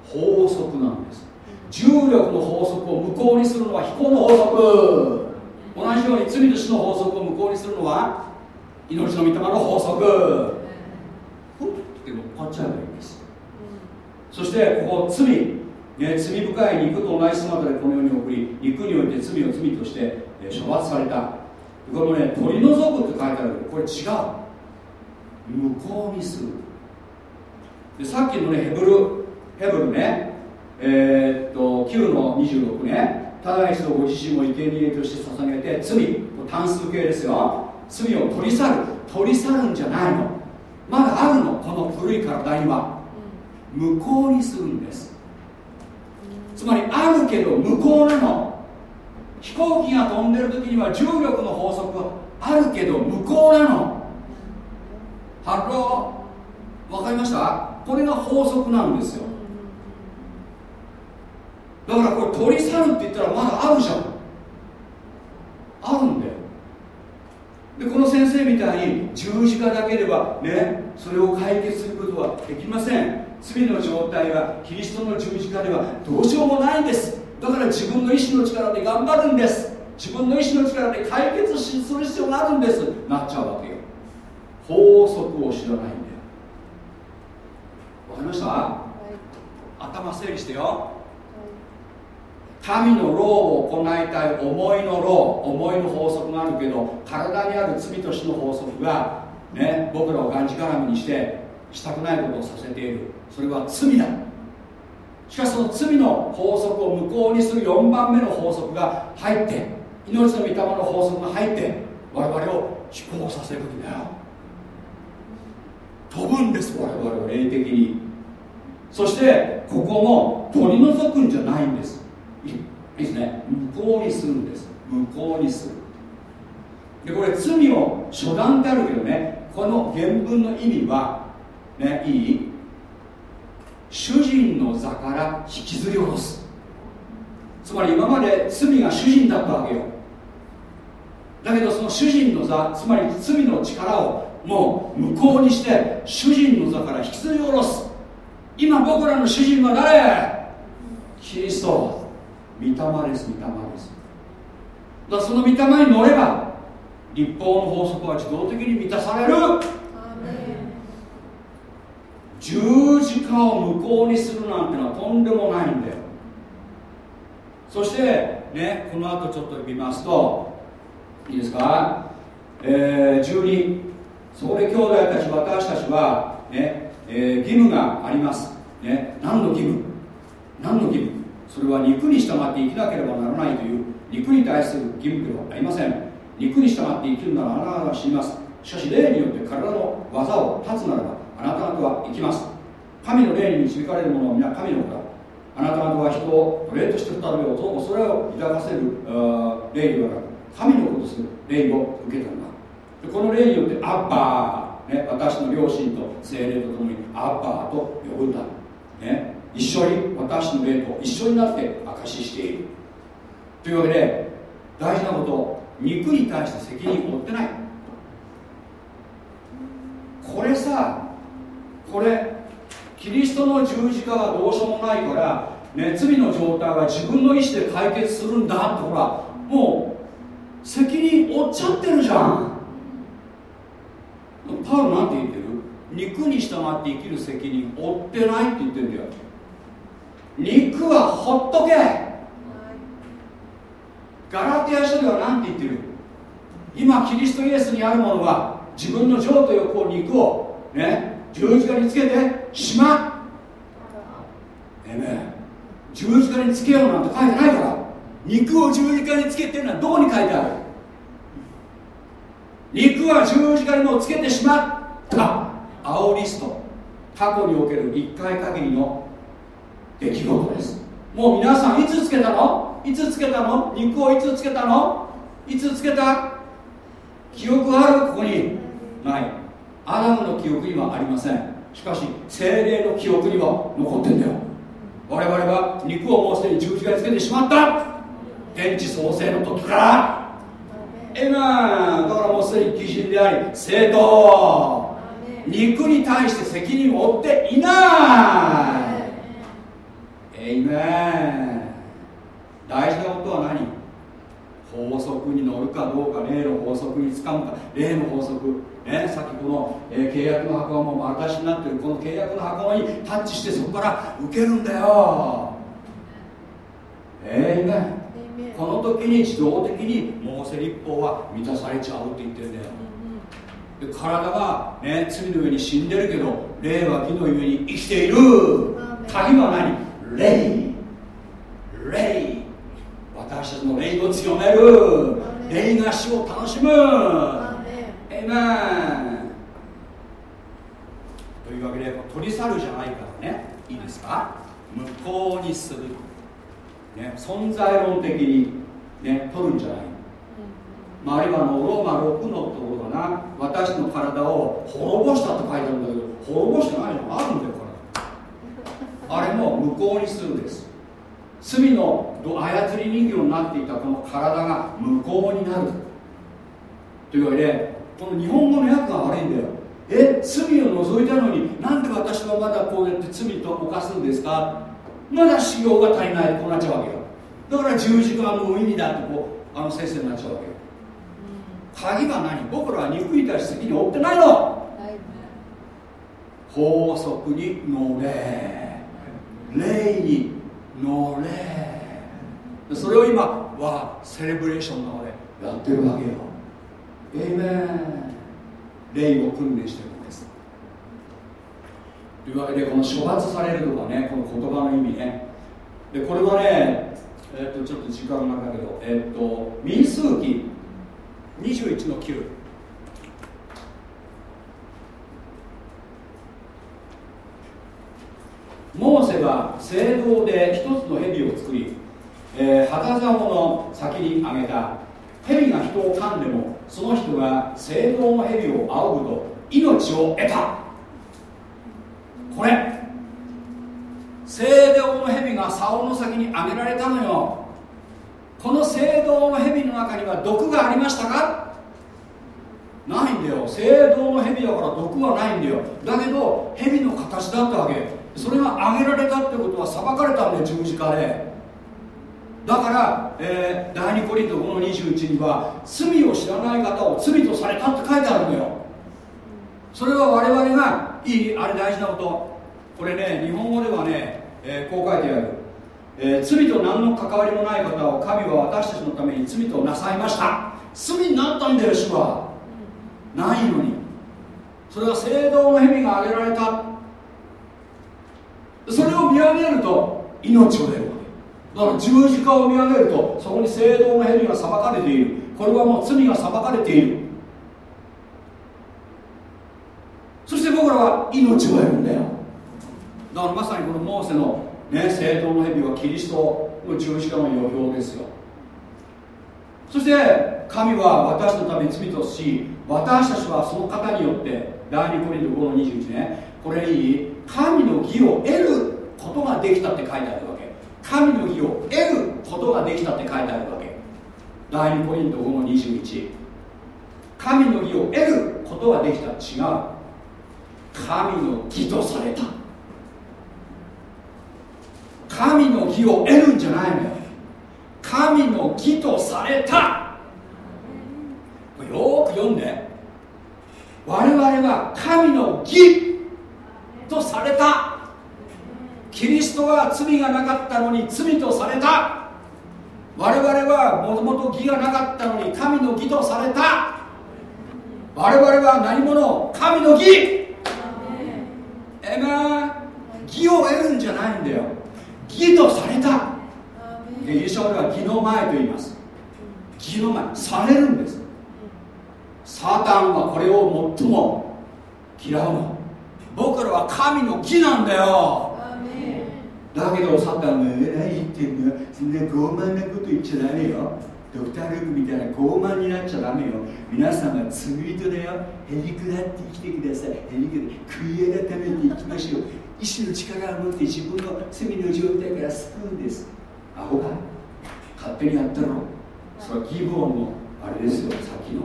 法則なんです。重力の法則を無効にするのは飛行の法則。同じように罪と死の法則を無効にするのは命の御霊の法則。ふって乗っかっちゃえばいいんです。そしてここ罪、ね、罪深い肉と同じ姿でこの世に送り肉において罪を罪として処罰された。これもね取り除くって書いてある。けどこれ違う。無効にする。でさっきのねヘブルヘブルねえー、っと9の26ね。ただ一度ご自身を生贄として捧げて罪単数形ですよ。罪を取り去る取り去るんじゃないの。まだあるのこの古い体には。無効にするんです。つまりあるけど無効なの。飛行機が飛んでる時には重力の法則はあるけど無効なの。ハローわかりました？これが法則なんですよ。だからこれ取り去るって言ったらまだあるじゃん。あるんだよでこの先生みたいに十字架だけではねそれを解決することはできません。罪の状態はキリストの十字架ではどうしようもないんです。だから自分の意志の力で頑張るんです。自分の意志の力で解決する必要があるんです。なっちゃうわけよ。法則を知らないんだよ。わかりました、はい、頭整理してよ神の労を行いたい思いの労思いの法則があるけど体にある罪と死の法則が、ね、僕らをがんじがらみにしてしたくないことをさせている。それは罪だ。しかしその罪の法則を無効にする4番目の法則が入って命の御霊の法則が入って我々を飛行させる時だよ。飛ぶんです我々は霊的に。そしてここも取り除くんじゃないんです。いいですね。無効にするんです。無効にするでこれ罪を初段であるけどね。この原文の意味はねいい？主人の座から引きずり下ろす。つまり今まで罪が主人だったわけよ。だけどその主人の座つまり罪の力をもう無効にして主人の座から引きずり下ろす。今僕らの主人は誰？キリスト。御霊です御霊ですだからその御霊に乗れば立法の法則は自動的に満たされる。十字架を無効にするなんてのはとんでもないんだよ。そしてねこの後ちょっと見ますといいですか、えー、12そこで兄弟たち私たちはね、えー、義務があります、ね、何の義務？何の義務？それは肉に従って生きなければならないという肉に対する義務ではありません。肉に従って生きるならあなたは死にます。しかし霊によって体の技を立つならばあなた方は生きます。神の霊に導かれる者は皆神の子だ。あなた方は人を奴隷として再び恐れを抱かせる霊ではなく神の子とする霊を受けたんだ。でこの霊によってアッパー、ね、私の両親と精霊とともにアッパーと呼ぶんだ、ね、一緒に私の霊と一緒になって証ししている。というわけで大事なこと肉に対して責任を負ってない。これさこれキリストの十字架はどうしようもないから、ね、罪の状態は自分の意思で解決するんだってほらもう責任負っちゃってるじゃん。パウロなんて言ってる？肉に従って生きる責任負ってないって言ってるんだよ。肉はほっとけ。ガラテヤ書では何て言ってる？今キリストイエスにあるものは自分の情と欲を肉をね十字架につけてしまえめ十字架につけようなんて書いてないから。肉を十字架につけてるのはどこに書いてある？肉は十字架にもつけてしまった。青リスト。過去における1回限りの出来事です。もう皆さんいつつけたの？いつつけたの？肉をいつつけたの？いつつけた？記憶あるここに？ない。アダムの記憶にはありません。しかし精霊の記憶には残ってんだよ。我々は肉をもうすでに十字架につけてしまった。天地創生の時から。えまだからもうすでに基準であり正当肉に対して責任を負っていない。えいめ大事なことは何？法則に乗るかどうか霊の法則につかむか。霊の法則。ね、さっきこの、えー、契約の箱がもう丸出しになってるこの契約の箱にタッチしてそこから受けるんだよ。ええー、ねこの時に自動的にモーセ立法は満たされちゃうって言ってるんだよ。で体が、ね、罪の上に死んでるけど霊は義の上に生きている。鍵は何？霊霊私たちの霊を強める霊が死を楽しむ。エメン。というわけで取り去るじゃないからね。いいですか？無効にする、ね、存在論的に、ね、取るんじゃない、まあ、あるいはのローマ6のところかな。私の体を滅ぼしたと書いてあるんだけど滅ぼしてないのがあるんだよあれも無効にするんです。罪の操り人形になっていたこの体が無効になる。というわけでこの日本語の訳が悪いんだよ。え罪を除いたのになんで私はまだこうやって罪と犯すんですか？まだ修行が足りないこうなっちゃうわけよ。だから十字架は無意味だってこうあの先生になっちゃうわけよ。鍵は何？僕らは憎いたし責任を負ってないの。法則に乗れ霊に乗れ。それを今はセレブレーションの中でやってるわけよ。エイメン霊を訓練してるんです。というわけでこの処罰されるとかねこの言葉の意味ね。でこれはねえっとちょっと時間がかかるけどえっと民数記21の9モーセは聖堂で一つの蛇を作り、えー、旗竿の先にあげた。蛇が人を噛んでもその人が聖堂の蛇を仰ぐと命を得た。これ。聖堂の蛇が竿の先にあげられたのよ。この聖堂の蛇の中には毒がありましたか？ないんだよ。聖堂の蛇だから毒はないんだよ。だけど蛇の形だったわけ。それが挙げられたってことは裁かれたんだよ十字架で。だから、えー、第2コリント5の21には罪を知らない方を罪とされたって書いてあるのよ。それは我々がいいあれ大事なこと。これね日本語ではね、えー、こう書いてある、えー、罪と何の関わりもない方を神は私たちのために罪となさいました。罪になったんだよ主は。ないのに。それは聖堂の蛇が挙げられた。それを見上げると命を得るわけ。だから十字架を見上げるとそこに聖堂の蛇が裁かれている。これはもう罪が裁かれている。そして僕らは命を得るんだよ。だからまさにこのモーセの、ね、聖堂の蛇はキリストの十字架の予表ですよ。そして神は私のために罪とし私たちはその方によって第2コリント5の21ね。これに神の義を得ることができたって書いてあるわけ。神の義を得ることができたって書いてあるわけ。第2コリント5の21神の義を得ることができた。違う。神の義とされた。神の義を得るんじゃないのよ。神の義とされた。よく読んで。我々は神の義。とされた。キリストは罪がなかったのに罪とされた。我々はもともと義がなかったのに神の義とされた。我々は何者？神の義。えめ義を得るんじゃないんだよ。義とされた。ギリシャでは義の前と言います。義の前。されるんです。サタンはこれを最も嫌うの。僕らは神の義なんだよ。だけどサタンが何言ってんのそんな傲慢なこと言っちゃダメよ。ドクター・ルークみたいな傲慢になっちゃダメよ。皆さんは罪人だよ。へりくだって生きてください。へりくだ悔い改めていきましょう。意志の力を持って自分の罪の状態から救うんです。アホか？勝手にやったろそれはギブオンのあれですよ。さっきの、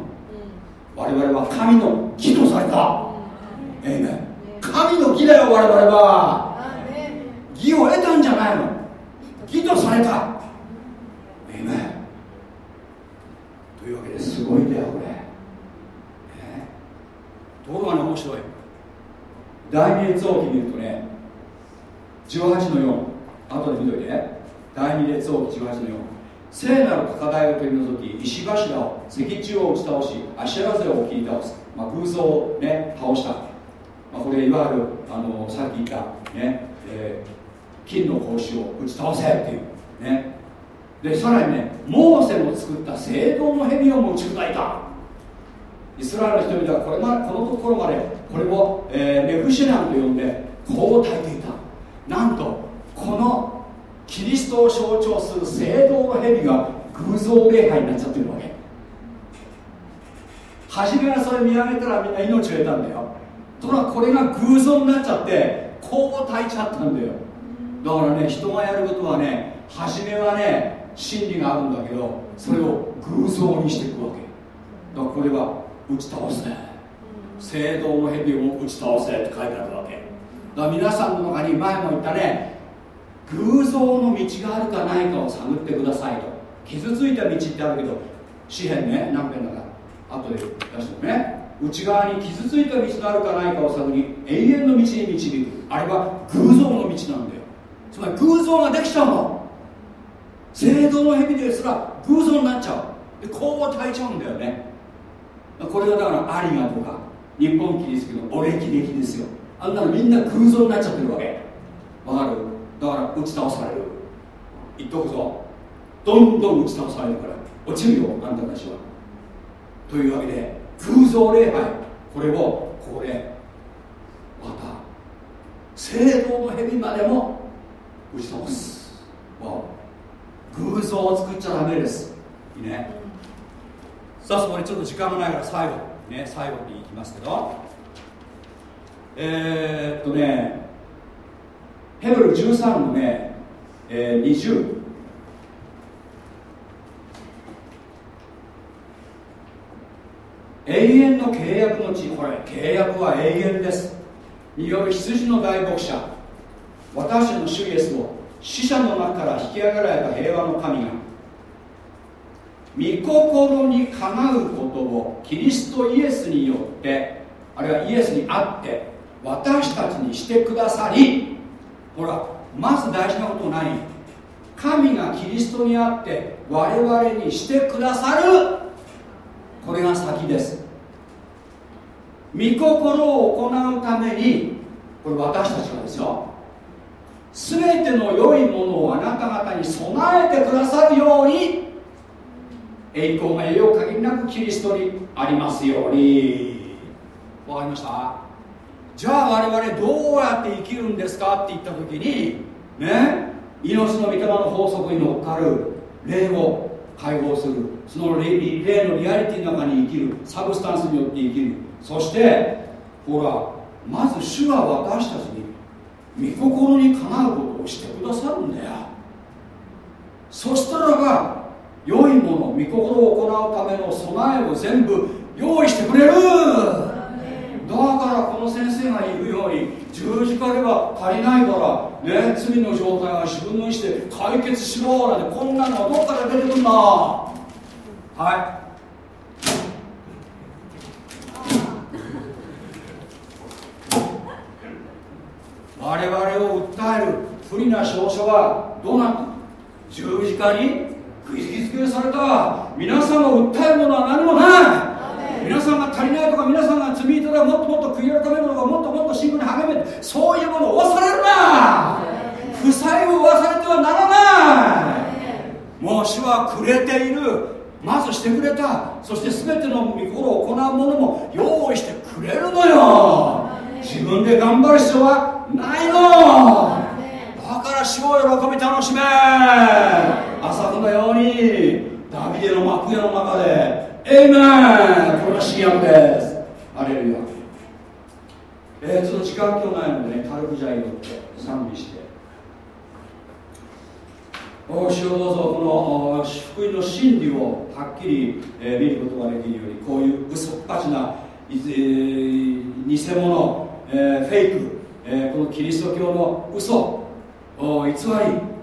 我々は神の義とされた、ええね神の義だよ我々は。義を得たんじゃないの。義とされた。というわけですごいんだよこれ、ね、ところがね面白い。第二列王記見るとね18の4後で見といて。第二列王記18の4聖なる高台を取り除き石柱を石柱を打ち倒しアシェラゼを切り倒す、まあ、偶像をね倒した、まあ、これいわゆるあのさっき言ったね、えー、金の格子を打ち倒せっていうね。でさらにねモーセの作った聖堂の蛇をも打ち砕いた。イスラエルの人々はこれまこのところまでこれを、えー、ネフシナンと呼んでこう焚いていた。なんとこのキリストを象徴する聖堂の蛇が偶像礼拝になっちゃってるわけ。初めはそれ見上げたらみんな命を得たんだよ。ところがこれが偶像になっちゃってこう焚いちゃったんだよ。だからね人がやることはね初めはね真理があるんだけどそれを偶像にしていくわけ。だからこれは打ち倒せ。聖堂の蛇を打ち倒せって書いてあるわけ。だから皆さんの中に前も言ったね偶像の道があるかないかを探ってくださいと。傷ついた道ってあるけど紙幣ね何遍だか後で出してね。内側に傷ついた道があるかないかを探り永遠の道に導く。あれは偶像の道なんだよ。つまり偶像ができちゃうの。聖堂の蛇ですら偶像になっちゃう。でこう焚いちゃうんだよね。これがだから有賀とか日本キリスト教のお歴々ですよ。あんなのみんな偶像になっちゃってるわけ。わかる？だから打ち倒される。言っとくぞ。どんどん打ち倒されるから。落ちるよあんたたちは。というわけで空像礼拝。これをここでまた聖堂の蛇までも打ち倒す。偶像を作っちゃダメです。いいね。さあそこにちょっと時間がないから最後。ね最後にいきますけど。えー、っとねヘブル13のね、えー、20永遠の契約の地これ契約は永遠です。による羊の大牧者。私の主イエスを死者の中から引き上げられた平和の神が御心にかなうことをキリストイエスによってあるいはイエスにあって私たちにしてくださりほらまず大事なこと何神がキリストにあって我々にしてくださる。これが先です。御心を行うためにこれ私たちはですよ全ての良いものをあなた方に備えてくださるように栄光が栄養限りなくキリストにありますように。わかりました？じゃあ我々どうやって生きるんですかって言った時にね命の御霊の法則に乗っかる霊を解放する。その霊のリアリティの中に生きる。サブスタンスによって生きる。そしてほらまず主は私たちに御心にかなうことをしてくださるんだよ。そしたらば良いもの御心を行うための備えを全部用意してくれる。からこの先生が言うように十字架では足りないからね罪の状態は自分の意思で解決しろなんてこんなのはどっから出てくんだはい。我々を訴える不利な証書はどうなった？十字架に釘付けされた。皆さんが訴えるものは何もない。皆さんが足りないとか皆さんが罪人だもっともっと悔い改めるのがもっともっと信仰に励めてそういうものを忘れるな。負債を忘れてはならない。もう主はくれている。まずしてくれた。そして全ての御心を行うものも用意してくれるのよ。自分で頑張る必要はないの。だから主を喜び楽しめ。朝子のようにダビデの幕屋の中でエイメンこれが新約です。あれルヤえー、ちょっと時間今日ないのでね軽くじゃあ祈って賛美して。お主をどうぞこの福音の真理をはっきり、えー、見ることができるようにこういう嘘っぱちな、えー、偽物、えー、フェイク、えー、このキリスト教の嘘偽り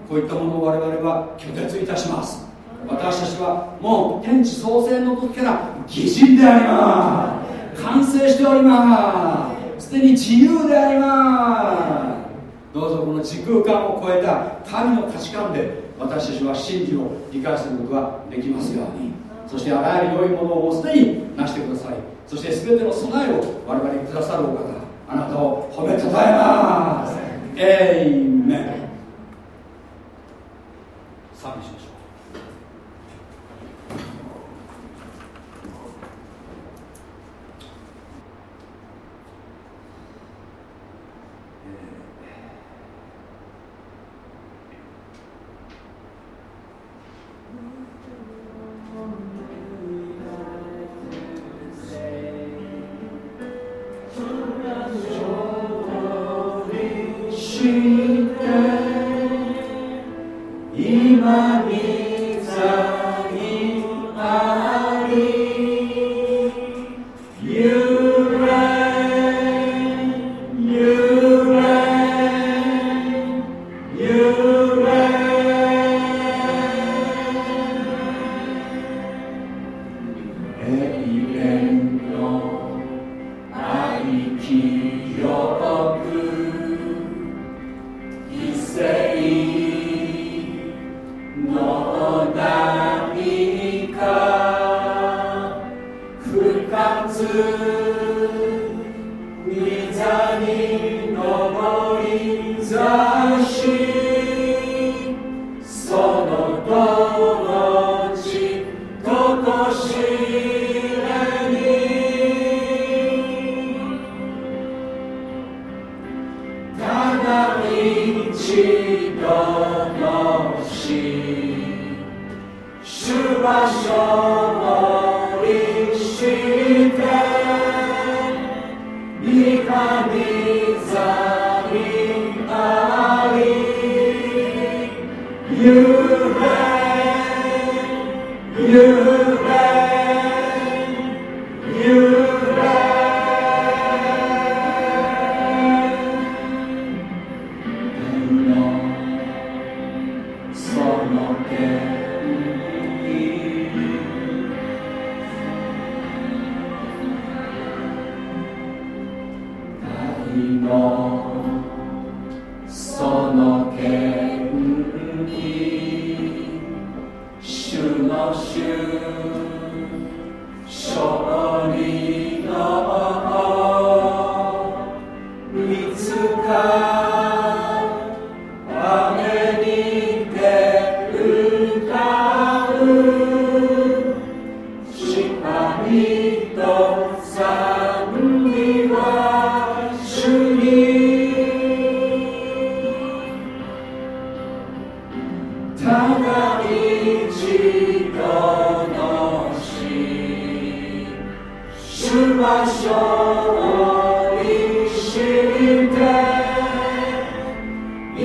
こういったものを我々は拒絶いたします。私たちはもう天地創生の時から偽人であります。完成しております。すでに自由であります。どうぞこの時空間を超えた神の価値観で私たちは真理を理解することができますように。そしてあらゆる良いものをすでになしてください。そして全ての備えを我々にくださるお方あなたを褒めたたえます。エイメン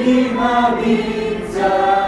賛美